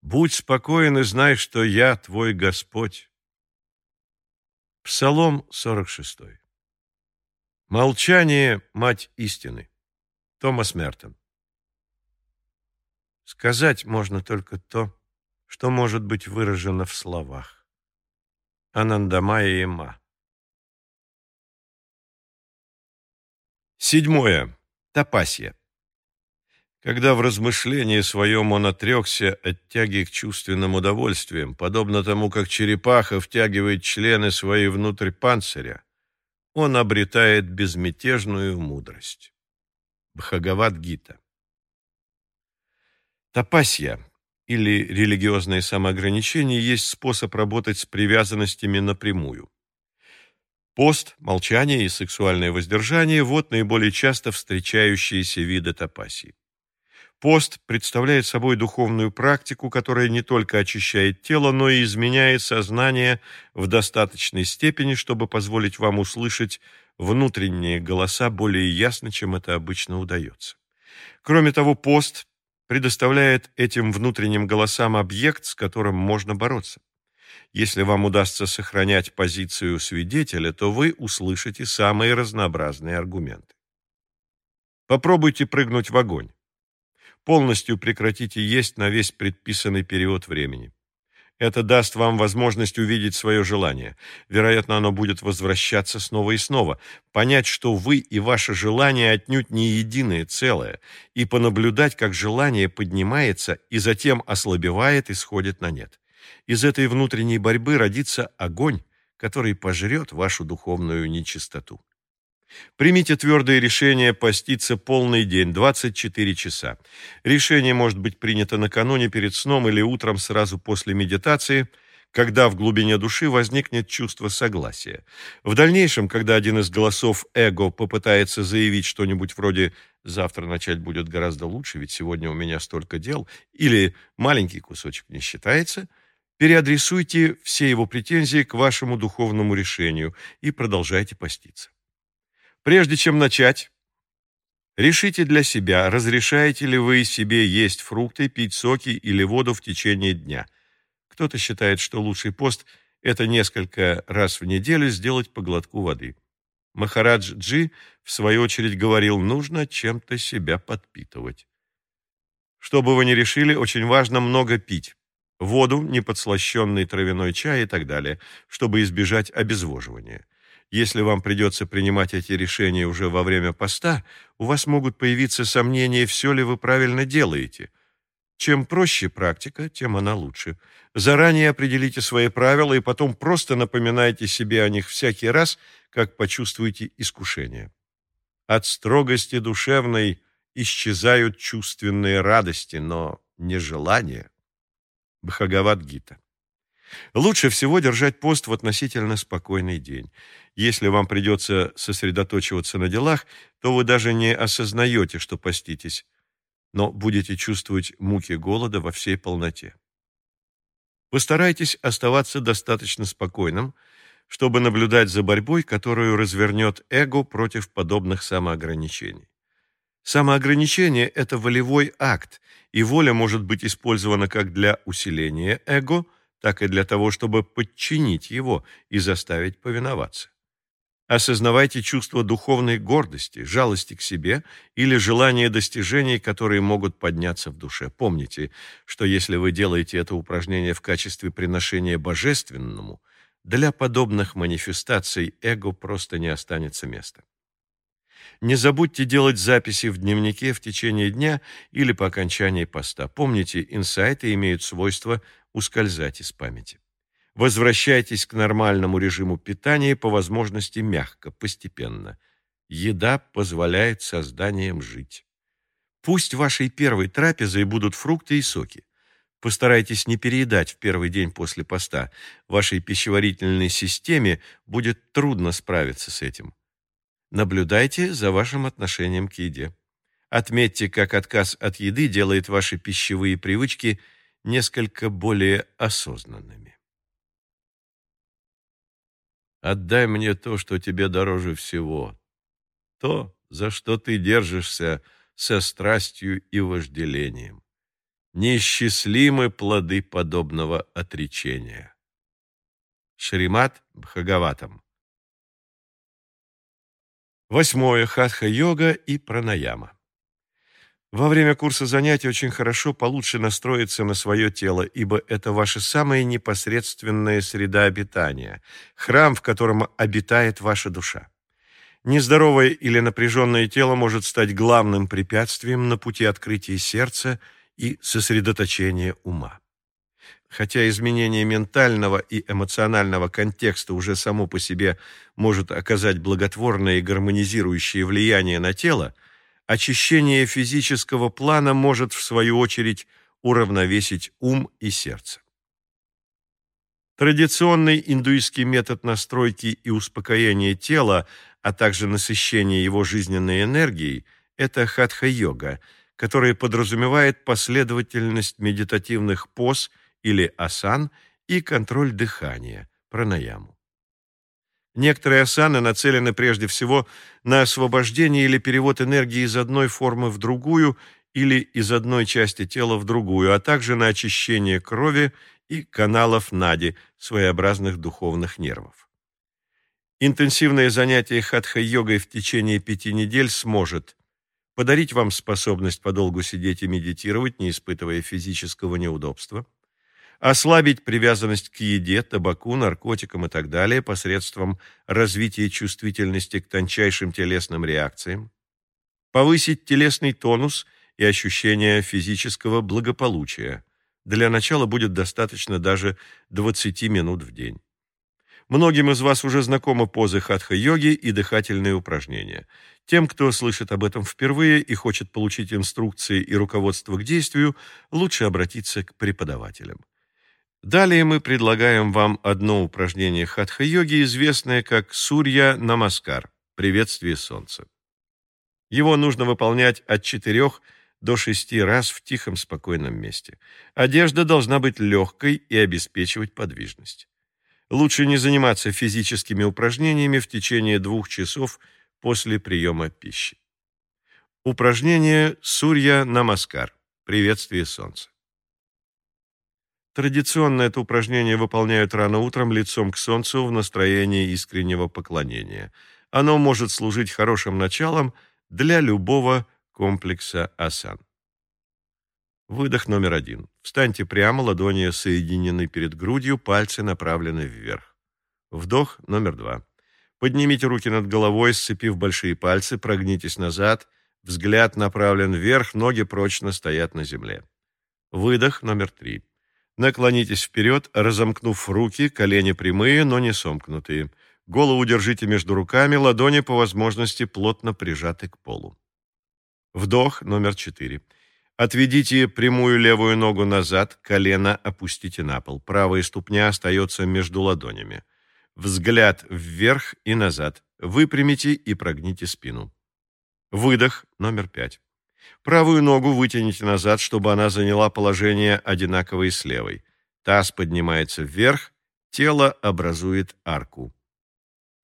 Будь спокоен и знай, что я твой Господь. Псалом 46. Молчание – мать истины. Томас Мертон. Сказать можно только то, что может быть выражено в словах. Анандамая Ма. Седьмое. Тапасия. Когда в размышлении своем он отрекся от тяги к чувственным удовольствиям, подобно тому, как черепаха втягивает члены свои внутрь панциря, он обретает безмятежную мудрость. Бхагавад-гита. Тапасья или религиозное самоограничение есть способ работать с привязанностями напрямую. Пост, молчание и сексуальное воздержание – вот наиболее часто встречающиеся виды тапасии. Пост представляет собой духовную практику, которая не только очищает тело, но и изменяет сознание в достаточной степени, чтобы позволить вам услышать внутренние голоса более ясно, чем это обычно удается. Кроме того, пост предоставляет этим внутренним голосам объект, с которым можно бороться. Если вам удастся сохранять позицию свидетеля, то вы услышите самые разнообразные аргументы. Попробуйте прыгнуть в огонь полностью прекратите есть на весь предписанный период времени. Это даст вам возможность увидеть свое желание. Вероятно, оно будет возвращаться снова и снова. Понять, что вы и ваше желание отнюдь не единое целое, и понаблюдать, как желание поднимается и затем ослабевает и сходит на нет. Из этой внутренней борьбы родится огонь, который пожрет вашу духовную нечистоту. Примите твердое решение поститься полный день, 24 часа. Решение может быть принято накануне перед сном или утром сразу после медитации, когда в глубине души возникнет чувство согласия. В дальнейшем, когда один из голосов эго попытается заявить что-нибудь вроде «завтра начать будет гораздо лучше, ведь сегодня у меня столько дел» или «маленький кусочек не считается», переадресуйте все его претензии к вашему духовному решению и продолжайте поститься. Прежде чем начать, решите для себя, разрешаете ли вы себе есть фрукты, пить соки или воду в течение дня. Кто-то считает, что лучший пост – это несколько раз в неделю сделать по глотку воды. Махарадж Джи, в свою очередь, говорил, нужно чем-то себя подпитывать. Что бы вы ни решили, очень важно много пить. Воду, неподслащенный травяной чай и так далее, чтобы избежать обезвоживания. Если вам придется принимать эти решения уже во время поста, у вас могут появиться сомнения, все ли вы правильно делаете. Чем проще практика, тем она лучше. Заранее определите свои правила и потом просто напоминайте себе о них всякий раз, как почувствуете искушение. От строгости душевной исчезают чувственные радости, но не желания. Бхагавад-гита. Лучше всего держать пост в относительно спокойный день. Если вам придется сосредоточиваться на делах, то вы даже не осознаете, что поститесь, но будете чувствовать муки голода во всей полноте. Постарайтесь оставаться достаточно спокойным, чтобы наблюдать за борьбой, которую развернет эго против подобных самоограничений. Самоограничение – это волевой акт, и воля может быть использована как для усиления эго, так и для того, чтобы подчинить его и заставить повиноваться. Осознавайте чувство духовной гордости, жалости к себе или желание достижений, которые могут подняться в душе. Помните, что если вы делаете это упражнение в качестве приношения божественному, для подобных манифестаций эго просто не останется места. Не забудьте делать записи в дневнике в течение дня или по окончании поста. Помните, инсайты имеют свойство ускользать из памяти. Возвращайтесь к нормальному режиму питания по возможности мягко, постепенно. Еда позволяет созданиям жить. Пусть вашей первой трапезой будут фрукты и соки. Постарайтесь не переедать в первый день после поста. Вашей пищеварительной системе будет трудно справиться с этим. Наблюдайте за вашим отношением к еде. Отметьте, как отказ от еды делает ваши пищевые привычки несколько более осознанными. Отдай мне то, что тебе дороже всего, то, за что ты держишься со страстью и вожделением. Неисчислимы плоды подобного отречения. Шримат Бхагаватам. Восьмое. Хатха-йога и пранаяма. Во время курса занятий очень хорошо получше настроиться на свое тело, ибо это ваша самая непосредственная среда обитания, храм, в котором обитает ваша душа. Нездоровое или напряженное тело может стать главным препятствием на пути открытия сердца и сосредоточения ума. Хотя изменение ментального и эмоционального контекста уже само по себе может оказать благотворное и гармонизирующее влияние на тело, очищение физического плана может, в свою очередь, уравновесить ум и сердце. Традиционный индуистский метод настройки и успокоения тела, а также насыщения его жизненной энергией – это хатха-йога, которая подразумевает последовательность медитативных поз или асан и контроль дыхания – пранаяму. Некоторые асаны нацелены прежде всего на освобождение или перевод энергии из одной формы в другую или из одной части тела в другую, а также на очищение крови и каналов нади, своеобразных духовных нервов. Интенсивное занятие хатха-йогой в течение пяти недель сможет подарить вам способность подолгу сидеть и медитировать, не испытывая физического неудобства, ослабить привязанность к еде, табаку, наркотикам и так далее посредством развития чувствительности к тончайшим телесным реакциям, повысить телесный тонус и ощущение физического благополучия. Для начала будет достаточно даже 20 минут в день. Многим из вас уже знакомы позы хатха-йоги и дыхательные упражнения. Тем, кто слышит об этом впервые и хочет получить инструкции и руководство к действию, лучше обратиться к преподавателям. Далее мы предлагаем вам одно упражнение хатха-йоги, известное как Сурья Намаскар – приветствие солнца. Его нужно выполнять от 4 до 6 раз в тихом, спокойном месте. Одежда должна быть легкой и обеспечивать подвижность. Лучше не заниматься физическими упражнениями в течение двух часов после приема пищи. Упражнение Сурья Намаскар. Приветствие солнца. Традиционно это упражнение выполняют рано утром лицом к солнцу в настроении искреннего поклонения. Оно может служить хорошим началом для любого комплекса асан. Выдох номер один. Встаньте прямо, ладони соединены перед грудью, пальцы направлены вверх. Вдох номер два. Поднимите руки над головой, сцепив большие пальцы, прогнитесь назад, взгляд направлен вверх, ноги прочно стоят на земле. Выдох номер три. Наклонитесь вперед, разомкнув руки, колени прямые, но не сомкнутые. Голову держите между руками, ладони по возможности плотно прижаты к полу. Вдох номер четыре. Отведите прямую левую ногу назад, колено опустите на пол. Правая ступня остается между ладонями. Взгляд вверх и назад. Выпрямите и прогните спину. Выдох номер пять. Правую ногу вытяните назад, чтобы она заняла положение одинаковое с левой. Таз поднимается вверх, тело образует арку.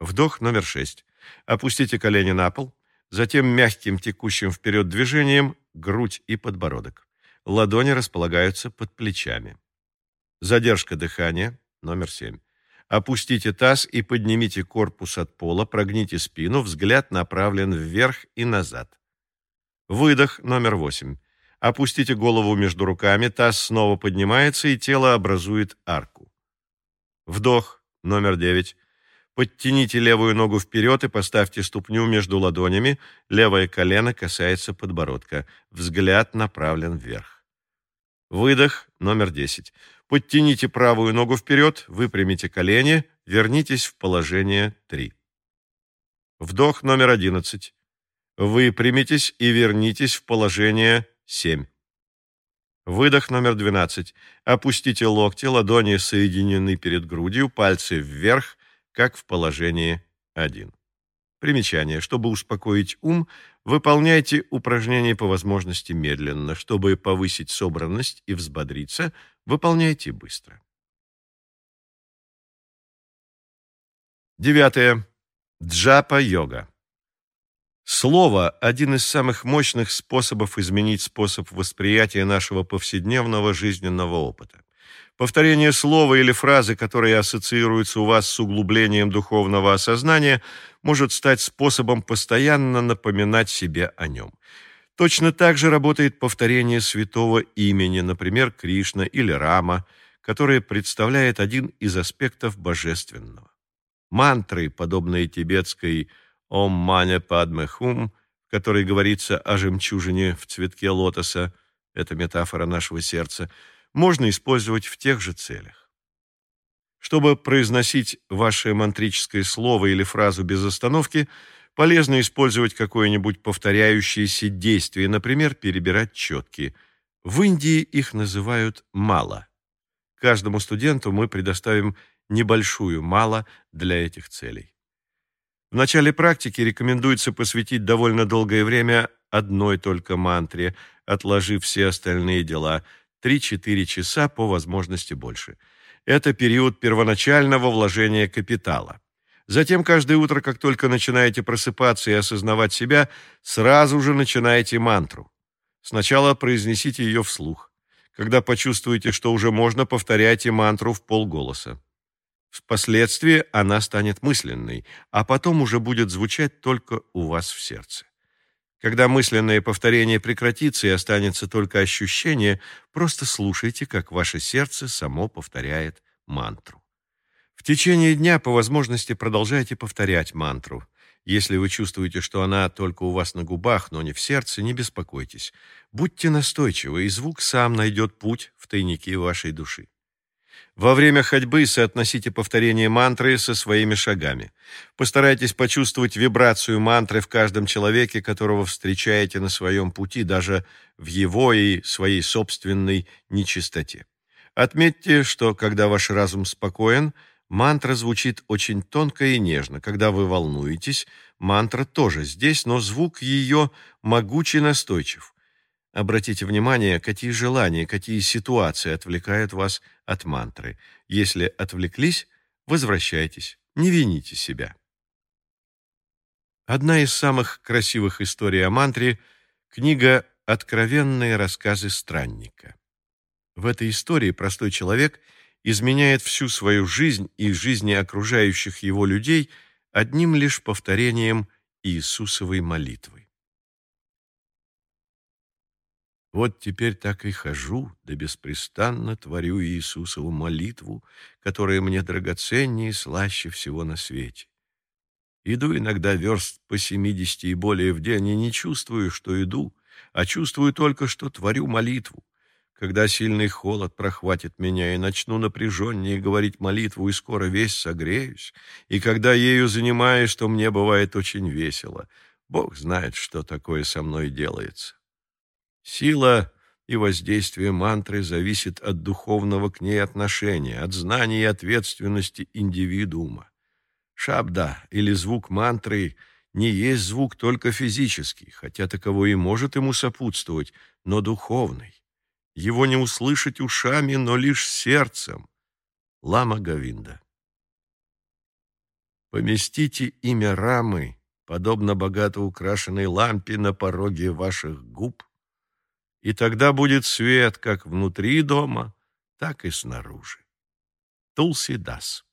Вдох номер шесть. Опустите колени на пол, затем мягким текущим вперед движением грудь и подбородок. Ладони располагаются под плечами. Задержка дыхания, номер семь. Опустите таз и поднимите корпус от пола, прогните спину, взгляд направлен вверх и назад. Выдох, номер восемь. Опустите голову между руками, таз снова поднимается, и тело образует арку. Вдох, номер девять. Подтяните левую ногу вперед и поставьте ступню между ладонями. Левое колено касается подбородка. Взгляд направлен вверх. Выдох номер 10. Подтяните правую ногу вперед, выпрямите колени, вернитесь в положение 3. Вдох номер 11. Выпрямитесь и вернитесь в положение 7. Выдох номер 12. Опустите локти, ладони соединены перед грудью, пальцы вверх, как в положении 1. Примечание. Чтобы успокоить ум, выполняйте упражнения по возможности медленно. Чтобы повысить собранность и взбодриться, выполняйте быстро. Девятое. Джапа-йога. Слово – один из самых мощных способов изменить способ восприятия нашего повседневного жизненного опыта. Повторение слова или фразы, которые ассоциируются у вас с углублением духовного осознания, может стать способом постоянно напоминать себе о нем. Точно так же работает повторение святого имени, например, Кришна или Рама, которое представляет один из аспектов божественного. Мантры, подобные тибетской «Ом Мане Падме Хум», в которой говорится о жемчужине в цветке лотоса, это метафора нашего сердца – можно использовать в тех же целях. Чтобы произносить ваше мантрическое слово или фразу без остановки, полезно использовать какое-нибудь повторяющееся действие, например, перебирать четки. В Индии их называют «мало». Каждому студенту мы предоставим небольшую «мало» для этих целей. В начале практики рекомендуется посвятить довольно долгое время одной только мантре, отложив все остальные дела – 3-4 часа, по возможности больше. Это период первоначального вложения капитала. Затем каждое утро, как только начинаете просыпаться и осознавать себя, сразу же начинаете мантру. Сначала произнесите ее вслух. Когда почувствуете, что уже можно, повторяйте мантру в полголоса. Впоследствии она станет мысленной, а потом уже будет звучать только у вас в сердце. Когда мысленное повторение прекратится и останется только ощущение, просто слушайте, как ваше сердце само повторяет мантру. В течение дня по возможности продолжайте повторять мантру. Если вы чувствуете, что она только у вас на губах, но не в сердце, не беспокойтесь. Будьте настойчивы, и звук сам найдет путь в тайники вашей души. Во время ходьбы соотносите повторение мантры со своими шагами. Постарайтесь почувствовать вибрацию мантры в каждом человеке, которого встречаете на своем пути, даже в его и своей собственной нечистоте. Отметьте, что когда ваш разум спокоен, мантра звучит очень тонко и нежно. Когда вы волнуетесь, мантра тоже здесь, но звук ее могучий и настойчив. Обратите внимание, какие желания, какие ситуации отвлекают вас от мантры. Если отвлеклись, возвращайтесь, не вините себя. Одна из самых красивых историй о мантре – книга «Откровенные рассказы странника». В этой истории простой человек изменяет всю свою жизнь и жизни окружающих его людей одним лишь повторением Иисусовой молитвы. Вот теперь так и хожу, да беспрестанно творю Иисусову молитву, которая мне драгоценнее и слаще всего на свете. Иду иногда верст по семидесяти и более в день, и не чувствую, что иду, а чувствую только, что творю молитву. Когда сильный холод прохватит меня, и начну напряженнее говорить молитву, и скоро весь согреюсь, и когда ею занимаюсь, то мне бывает очень весело. Бог знает, что такое со мной делается. Сила и воздействие мантры зависит от духовного к ней отношения, от знаний и ответственности индивидуума. Шабда или звук мантры не есть звук только физический, хотя таковой и может ему сопутствовать, но духовный. Его не услышать ушами, но лишь сердцем. Лама Гавинда. Поместите имя Рамы, подобно богато украшенной лампе на пороге ваших губ, и тогда будет свет как внутри дома, так и снаружи. Тулси Дас.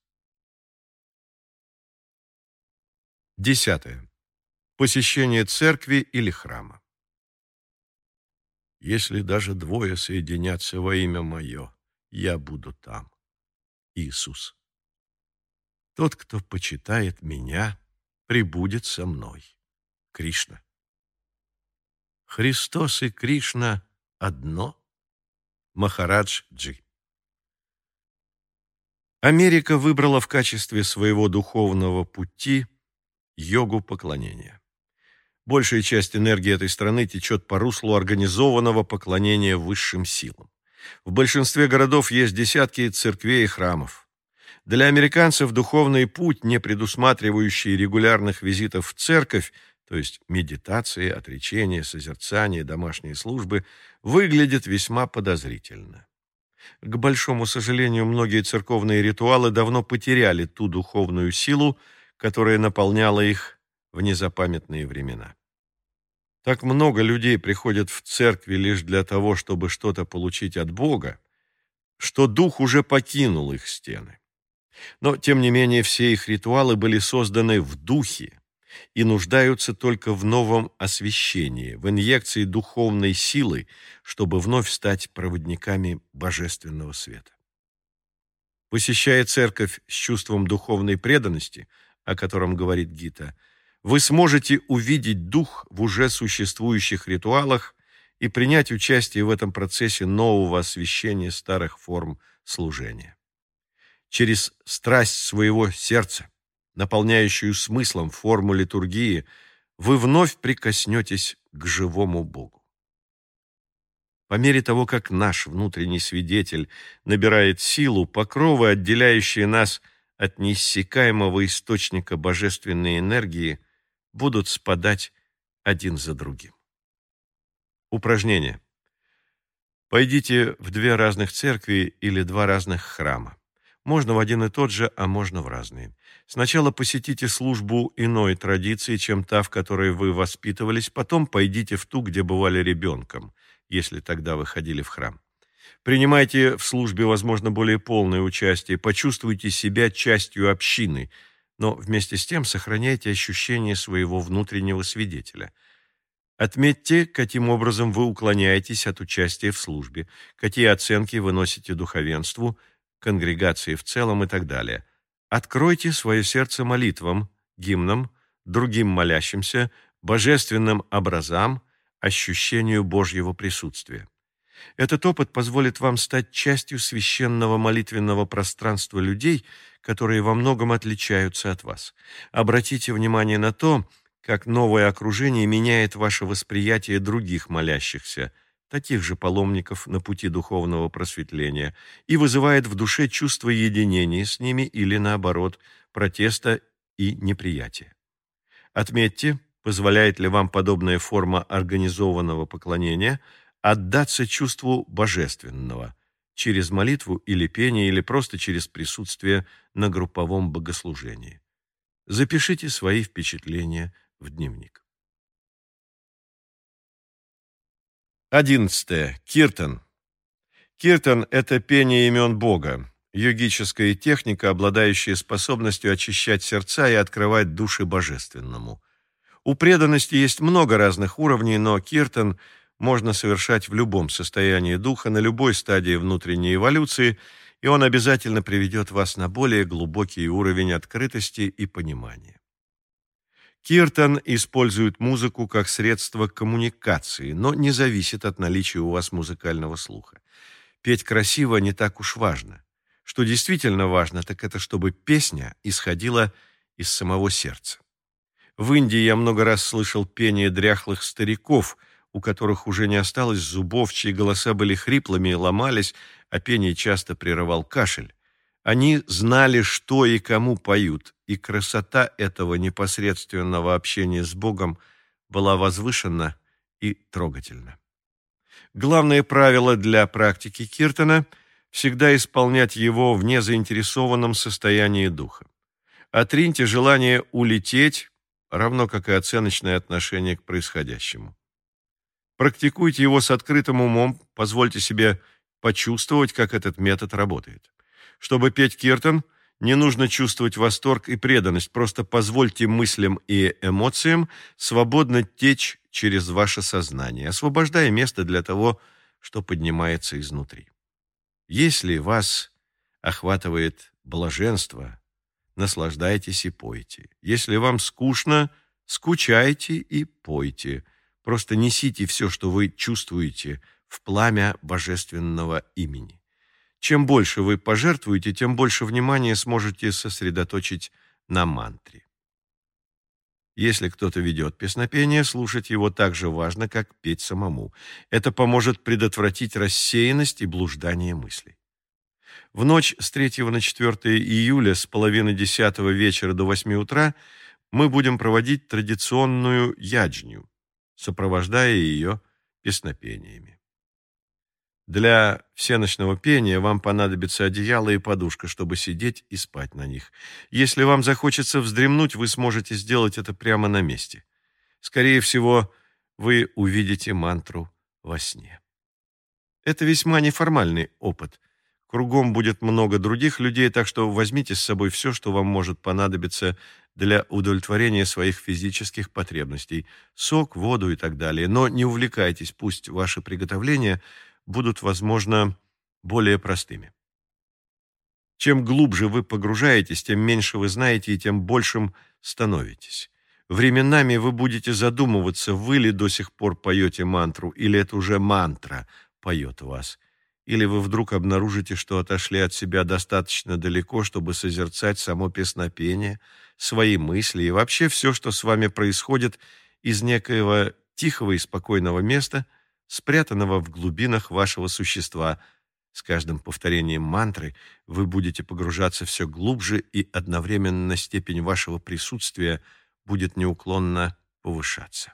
Десятое. Посещение церкви или храма. Если даже двое соединятся во имя мое, я буду там. Иисус. Тот, кто почитает меня, прибудет со мной. Кришна. Христос и Кришна одно? Махарадж Джи. Америка выбрала в качестве своего духовного пути йогу поклонения. Большая часть энергии этой страны течет по руслу организованного поклонения высшим силам. В большинстве городов есть десятки церквей и храмов. Для американцев духовный путь, не предусматривающий регулярных визитов в церковь, то есть медитации, отречения, созерцания, домашние службы, выглядит весьма подозрительно. К большому сожалению, многие церковные ритуалы давно потеряли ту духовную силу, которая наполняла их в незапамятные времена. Так много людей приходят в церкви лишь для того, чтобы что-то получить от Бога, что дух уже покинул их стены. Но, тем не менее, все их ритуалы были созданы в духе, и нуждаются только в новом освящении, в инъекции духовной силы, чтобы вновь стать проводниками божественного света. Посещая церковь с чувством духовной преданности, о котором говорит Гита, вы сможете увидеть дух в уже существующих ритуалах и принять участие в этом процессе нового освящения старых форм служения. Через страсть своего сердца, наполняющую смыслом форму литургии, вы вновь прикоснетесь к живому Богу. По мере того, как наш внутренний свидетель набирает силу, покровы, отделяющие нас от неиссякаемого источника божественной энергии, будут спадать один за другим. Упражнение. Пойдите в две разных церкви или два разных храма. Можно в один и тот же, а можно в разные. Сначала посетите службу иной традиции, чем та, в которой вы воспитывались, потом пойдите в ту, где бывали ребенком, если тогда вы ходили в храм. Принимайте в службе, возможно, более полное участие, почувствуйте себя частью общины, но вместе с тем сохраняйте ощущение своего внутреннего свидетеля. Отметьте, каким образом вы уклоняетесь от участия в службе, какие оценки вы носите духовенству, конгрегации в целом и так далее. Откройте свое сердце молитвам, гимнам, другим молящимся, божественным образам, ощущению Божьего присутствия. Этот опыт позволит вам стать частью священного молитвенного пространства людей, которые во многом отличаются от вас. Обратите внимание на то, как новое окружение меняет ваше восприятие других молящихся, таких же паломников на пути духовного просветления, и вызывает в душе чувство единения с ними или, наоборот, протеста и неприятия. Отметьте, позволяет ли вам подобная форма организованного поклонения отдаться чувству божественного через молитву или пение, или просто через присутствие на групповом богослужении. Запишите свои впечатления в дневник. 11. Киртан. Киртан – это пение имен Бога, йогическая техника, обладающая способностью очищать сердца и открывать души божественному. У преданности есть много разных уровней, но киртан можно совершать в любом состоянии духа, на любой стадии внутренней эволюции, и он обязательно приведет вас на более глубокий уровень открытости и понимания. Киртан использует музыку как средство коммуникации, но не зависит от наличия у вас музыкального слуха. Петь красиво не так уж важно. Что действительно важно, так это чтобы песня исходила из самого сердца. В Индии я много раз слышал пение дряхлых стариков, у которых уже не осталось зубов, чьи голоса были хриплыми и ломались, а пение часто прерывал кашель. Они знали, что и кому поют, и красота этого непосредственного общения с Богом была возвышена и трогательна. Главное правило для практики Киртона – всегда исполнять его в незаинтересованном состоянии духа. Отриньте желание улететь, равно как и оценочное отношение к происходящему. Практикуйте его с открытым умом, позвольте себе почувствовать, как этот метод работает. Чтобы петь киртан, не нужно чувствовать восторг и преданность, просто позвольте мыслям и эмоциям свободно течь через ваше сознание, освобождая место для того, что поднимается изнутри. Если вас охватывает блаженство, наслаждайтесь и пойте. Если вам скучно, скучайте и пойте. Просто несите все, что вы чувствуете, в пламя божественного имени. Чем больше вы пожертвуете, тем больше внимания сможете сосредоточить на мантре. Если кто-то ведет песнопение, слушать его так же важно, как петь самому. Это поможет предотвратить рассеянность и блуждание мыслей. В ночь с 3 на 4 июля с половины 10 вечера до 8 утра мы будем проводить традиционную яджню, сопровождая ее песнопениями. Для всеночного пения вам понадобится одеяло и подушка, чтобы сидеть и спать на них. Если вам захочется вздремнуть, вы сможете сделать это прямо на месте. Скорее всего, вы увидите мантру во сне. Это весьма неформальный опыт. Кругом будет много других людей, так что возьмите с собой все, что вам может понадобиться для удовлетворения своих физических потребностей. Сок, воду и так далее. Но не увлекайтесь, пусть ваши приготовления – будут, возможно, более простыми. Чем глубже вы погружаетесь, тем меньше вы знаете и тем большим становитесь. Временами вы будете задумываться, вы ли до сих пор поете мантру, или это уже мантра поет вас. Или вы вдруг обнаружите, что отошли от себя достаточно далеко, чтобы созерцать само песнопение, свои мысли и вообще все, что с вами происходит из некоего тихого и спокойного места, спрятанного в глубинах вашего существа. С каждым повторением мантры вы будете погружаться все глубже, и одновременно степень вашего присутствия будет неуклонно повышаться.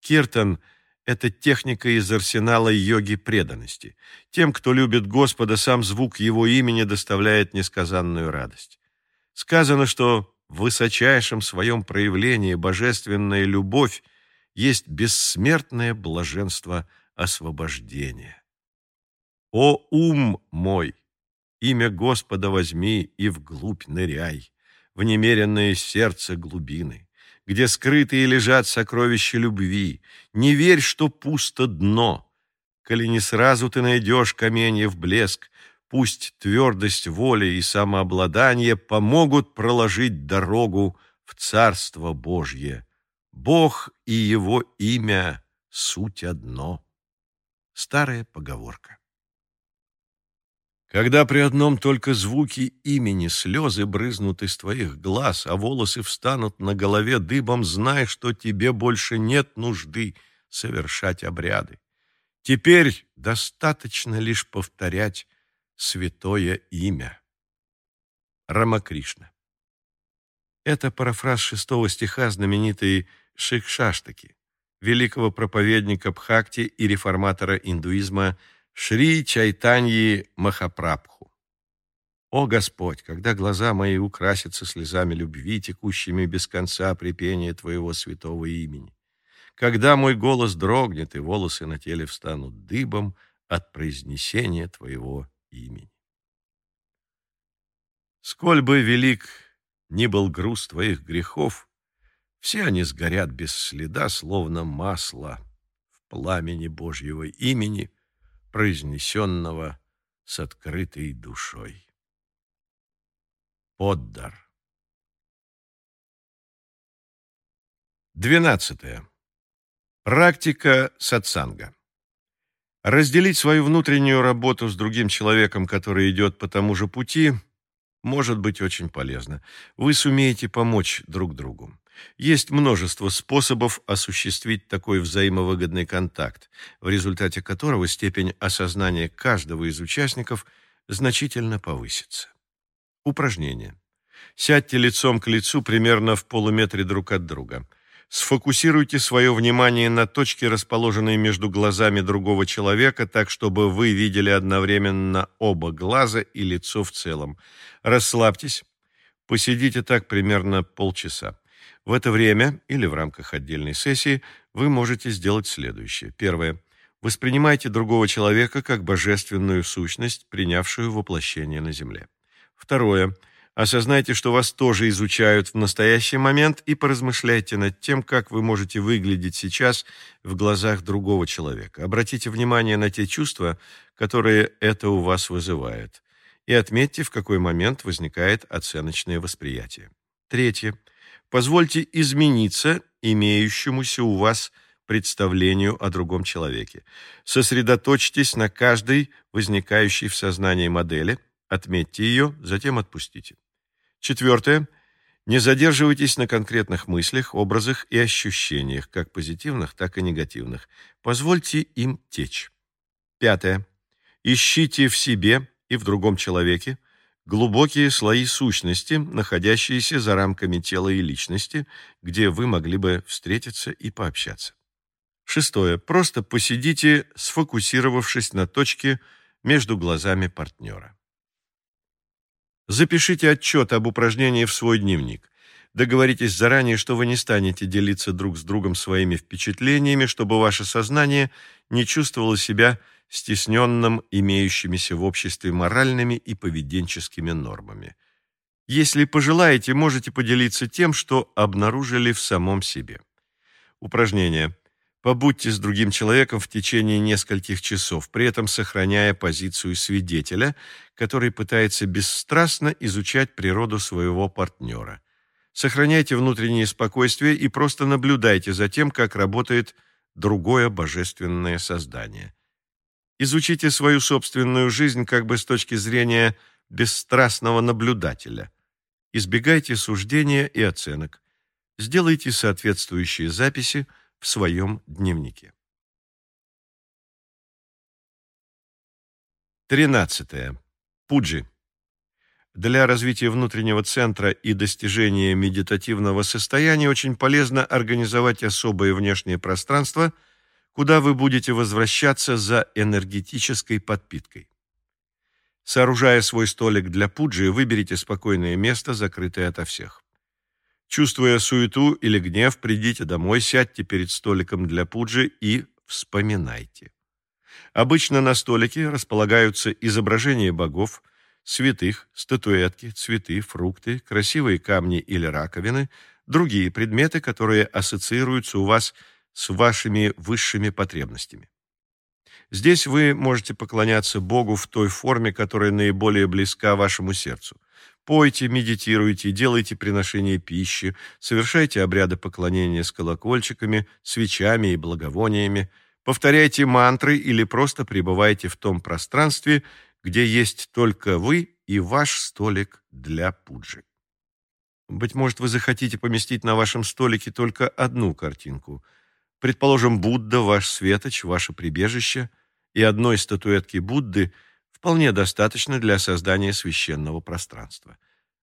Киртан — это техника из арсенала йоги преданности. Тем, кто любит Господа, сам звук Его имени доставляет несказанную радость. Сказано, что в высочайшем своем проявлении божественная любовь есть бессмертное блаженство освобождения. О ум мой, имя Господа возьми и вглубь ныряй, в немеренное сердце глубины, где скрытые лежат сокровища любви. Не верь, что пусто дно. Коли не сразу ты найдешь каменье в блеск, пусть твердость воли и самообладание помогут проложить дорогу в Царство Божье. Бог и Его имя — суть одно. Старая поговорка. Когда при одном только звуке имени слезы брызнут из твоих глаз, а волосы встанут на голове дыбом, знай, что тебе больше нет нужды совершать обряды. Теперь достаточно лишь повторять святое имя. Рамакришна. Это парафраз шестого стиха знаменитой Шикшаштаки, великого проповедника Бхакти и реформатора индуизма Шри Чайтаньи Махапрабху. О Господь, когда глаза мои украсятся слезами любви, текущими без конца при пении Твоего святого имени, когда мой голос дрогнет и волосы на теле встанут дыбом от произнесения Твоего имени. Сколь бы велик ни был груз Твоих грехов, все они сгорят без следа, словно масло в пламени Божьего имени — произнесенного с открытой душой. Поддар. Двенадцатое. Практика сатсанга. Разделить свою внутреннюю работу с другим человеком, который идет по тому же пути, может быть очень полезно. Вы сумеете помочь друг другу. Есть множество способов осуществить такой взаимовыгодный контакт, в результате которого степень осознания каждого из участников значительно повысится. Упражнение. Сядьте лицом к лицу примерно в полуметре друг от друга. Сфокусируйте свое внимание на точке, расположенной между глазами другого человека, так, чтобы вы видели одновременно оба глаза и лицо в целом. Расслабьтесь. Посидите так примерно полчаса. В это время или в рамках отдельной сессии вы можете сделать следующее. Первое. Воспринимайте другого человека как божественную сущность, принявшую воплощение на Земле. Второе. Осознайте, что вас тоже изучают в настоящий момент и поразмышляйте над тем, как вы можете выглядеть сейчас в глазах другого человека. Обратите внимание на те чувства, которые это у вас вызывает, и отметьте, в какой момент возникает оценочное восприятие. Третье. Позвольте измениться имеющемуся у вас представлению о другом человеке. Сосредоточьтесь на каждой возникающей в сознании модели, отметьте ее, затем отпустите. Четвертое. Не задерживайтесь на конкретных мыслях, образах и ощущениях, как позитивных, так и негативных. Позвольте им течь. Пятое. Ищите в себе и в другом человеке глубокие слои сущности, находящиеся за рамками тела и личности, где вы могли бы встретиться и пообщаться. Шестое. Просто посидите, сфокусировавшись на точке между глазами партнера. Запишите отчет об упражнении в свой дневник. Договоритесь заранее, что вы не станете делиться друг с другом своими впечатлениями, чтобы ваше сознание не чувствовало себя стесненным имеющимися в обществе моральными и поведенческими нормами. Если пожелаете, можете поделиться тем, что обнаружили в самом себе. Упражнение. Побудьте с другим человеком в течение нескольких часов, при этом сохраняя позицию свидетеля, который пытается бесстрастно изучать природу своего партнера. Сохраняйте внутреннее спокойствие и просто наблюдайте за тем, как работает другое божественное создание. Изучите свою собственную жизнь как бы с точки зрения бесстрастного наблюдателя. Избегайте суждения и оценок. Сделайте соответствующие записи в своем дневнике. 13. Пуджи. Для развития внутреннего центра и достижения медитативного состояния очень полезно организовать особое внешнее пространство – куда вы будете возвращаться за энергетической подпиткой. Сооружая свой столик для пуджи, выберите спокойное место, закрытое ото всех. Чувствуя суету или гнев, придите домой, сядьте перед столиком для пуджи и вспоминайте. Обычно на столике располагаются изображения богов, святых, статуэтки, цветы, фрукты, красивые камни или раковины, другие предметы, которые ассоциируются у вас с вашими высшими потребностями. Здесь вы можете поклоняться Богу в той форме, которая наиболее близка вашему сердцу. Пойте, медитируйте, делайте приношение пищи, совершайте обряды поклонения с колокольчиками, свечами и благовониями, повторяйте мантры или просто пребывайте в том пространстве, где есть только вы и ваш столик для пуджи. Быть может, вы захотите поместить на вашем столике только одну картинку. Предположим, Будда, ваш светоч, ваше прибежище, и одной статуэтки Будды вполне достаточно для создания священного пространства.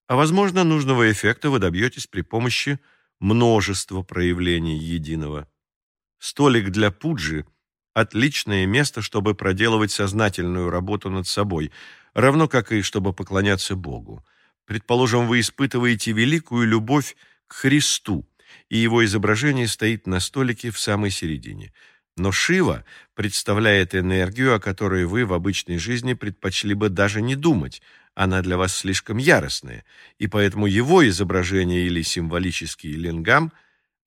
А возможно, нужного эффекта вы добьетесь при помощи множества проявлений единого. Столик для пуджи – отличное место, чтобы проделывать сознательную работу над собой, равно как и чтобы поклоняться Богу. Предположим, вы испытываете великую любовь к Христу, и его изображение стоит на столике в самой середине. Но Шива представляет энергию, о которой вы в обычной жизни предпочли бы даже не думать. Она для вас слишком яростная, и поэтому его изображение или символический лингам,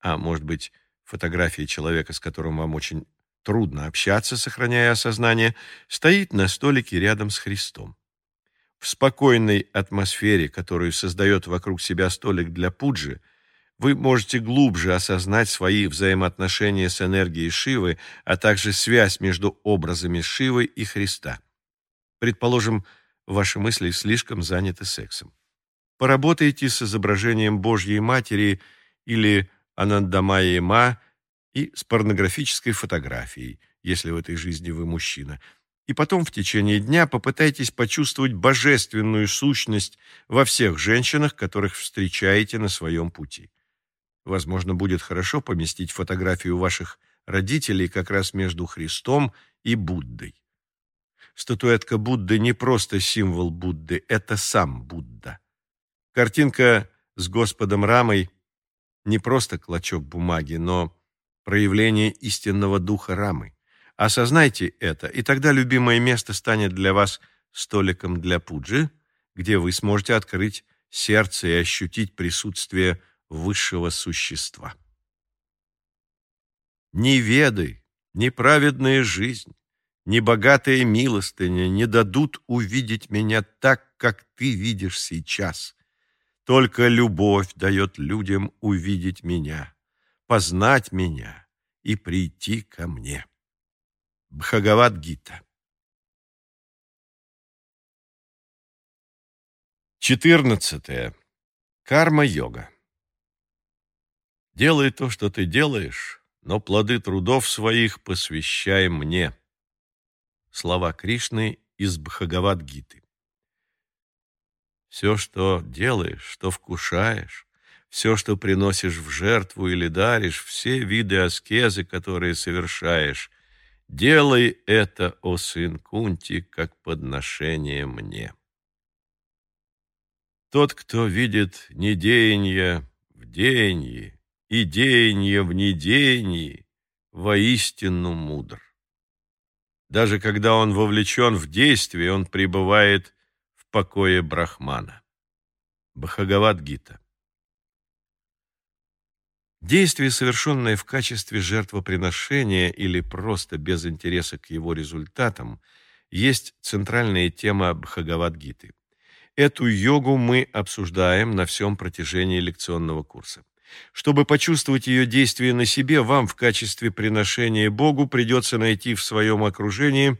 а может быть, фотография человека, с которым вам очень трудно общаться, сохраняя осознание, стоит на столике рядом с Христом. В спокойной атмосфере, которую создает вокруг себя столик для пуджи, вы можете глубже осознать свои взаимоотношения с энергией Шивы, а также связь между образами Шивы и Христа. Предположим, ваши мысли слишком заняты сексом. Поработайте с изображением Божьей Матери или Анандамайи Ма и с порнографической фотографией, если в этой жизни вы мужчина – и потом в течение дня попытайтесь почувствовать божественную сущность во всех женщинах, которых встречаете на своем пути. Возможно, будет хорошо поместить фотографию ваших родителей как раз между Христом и Буддой. Статуэтка Будды не просто символ Будды, это сам Будда. Картинка с Господом Рамой не просто клочок бумаги, но проявление истинного духа Рамы. Осознайте это, и тогда любимое место станет для вас столиком для пуджи, где вы сможете открыть сердце и ощутить присутствие высшего существа. Ни веды, ни праведная жизнь, ни богатая милостыня не дадут увидеть меня так, как ты видишь сейчас. Только любовь дает людям увидеть меня, познать меня и прийти ко мне. Бхагавад-гита. 14. Карма-йога. Делай то, что ты делаешь, но плоды трудов своих посвящай мне. Слова Кришны из Бхагавад-гиты. Все, что делаешь, что вкушаешь, все, что приносишь в жертву или даришь, все виды аскезы, которые совершаешь, Делай это, о сын Кунти, как подношение мне. Тот, кто видит недеяние в денье и деяние в недеянии, воистину мудр. Даже когда он вовлечен в действие, он пребывает в покое Брахмана. Бхагавад-гита. Действие, совершенное в качестве жертвоприношения или просто без интереса к его результатам, есть центральная тема Бхагавад-гиты. Эту йогу мы обсуждаем на всем протяжении лекционного курса. Чтобы почувствовать ее действие на себе, вам в качестве приношения Богу придется найти в своем окружении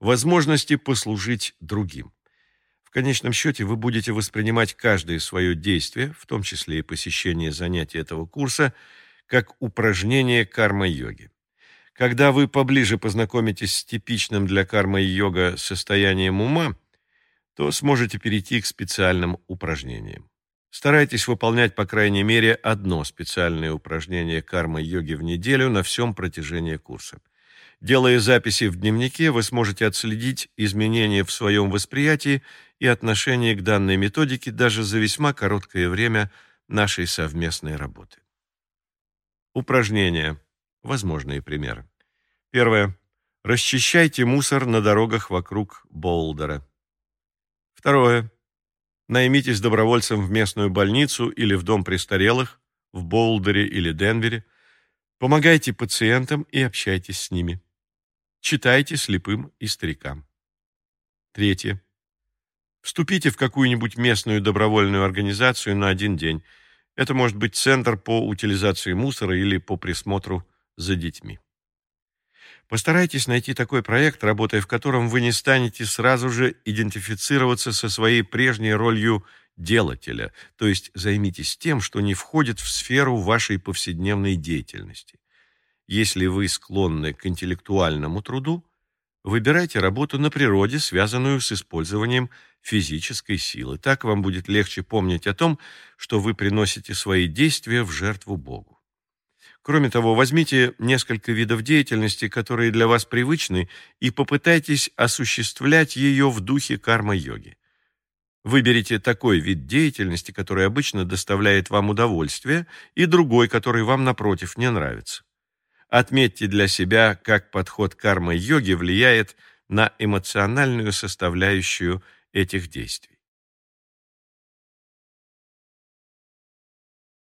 возможности послужить другим конечном счете вы будете воспринимать каждое свое действие, в том числе и посещение занятий этого курса, как упражнение карма-йоги. Когда вы поближе познакомитесь с типичным для карма-йога состоянием ума, то сможете перейти к специальным упражнениям. Старайтесь выполнять по крайней мере одно специальное упражнение карма-йоги в неделю на всем протяжении курса. Делая записи в дневнике, вы сможете отследить изменения в своем восприятии и отношении к данной методике даже за весьма короткое время нашей совместной работы. Упражнения. Возможные примеры. Первое. Расчищайте мусор на дорогах вокруг Болдера. Второе. Наймитесь добровольцем в местную больницу или в дом престарелых, в Болдере или Денвере, помогайте пациентам и общайтесь с ними. Читайте слепым и старикам. Третье. Вступите в какую-нибудь местную добровольную организацию на один день. Это может быть центр по утилизации мусора или по присмотру за детьми. Постарайтесь найти такой проект, работая в котором вы не станете сразу же идентифицироваться со своей прежней ролью делателя, то есть займитесь тем, что не входит в сферу вашей повседневной деятельности. Если вы склонны к интеллектуальному труду, выбирайте работу на природе, связанную с использованием физической силы. Так вам будет легче помнить о том, что вы приносите свои действия в жертву Богу. Кроме того, возьмите несколько видов деятельности, которые для вас привычны, и попытайтесь осуществлять ее в духе карма-йоги. Выберите такой вид деятельности, который обычно доставляет вам удовольствие, и другой, который вам, напротив, не нравится. Отметьте для себя, как подход карма-йоги влияет на эмоциональную составляющую этих действий.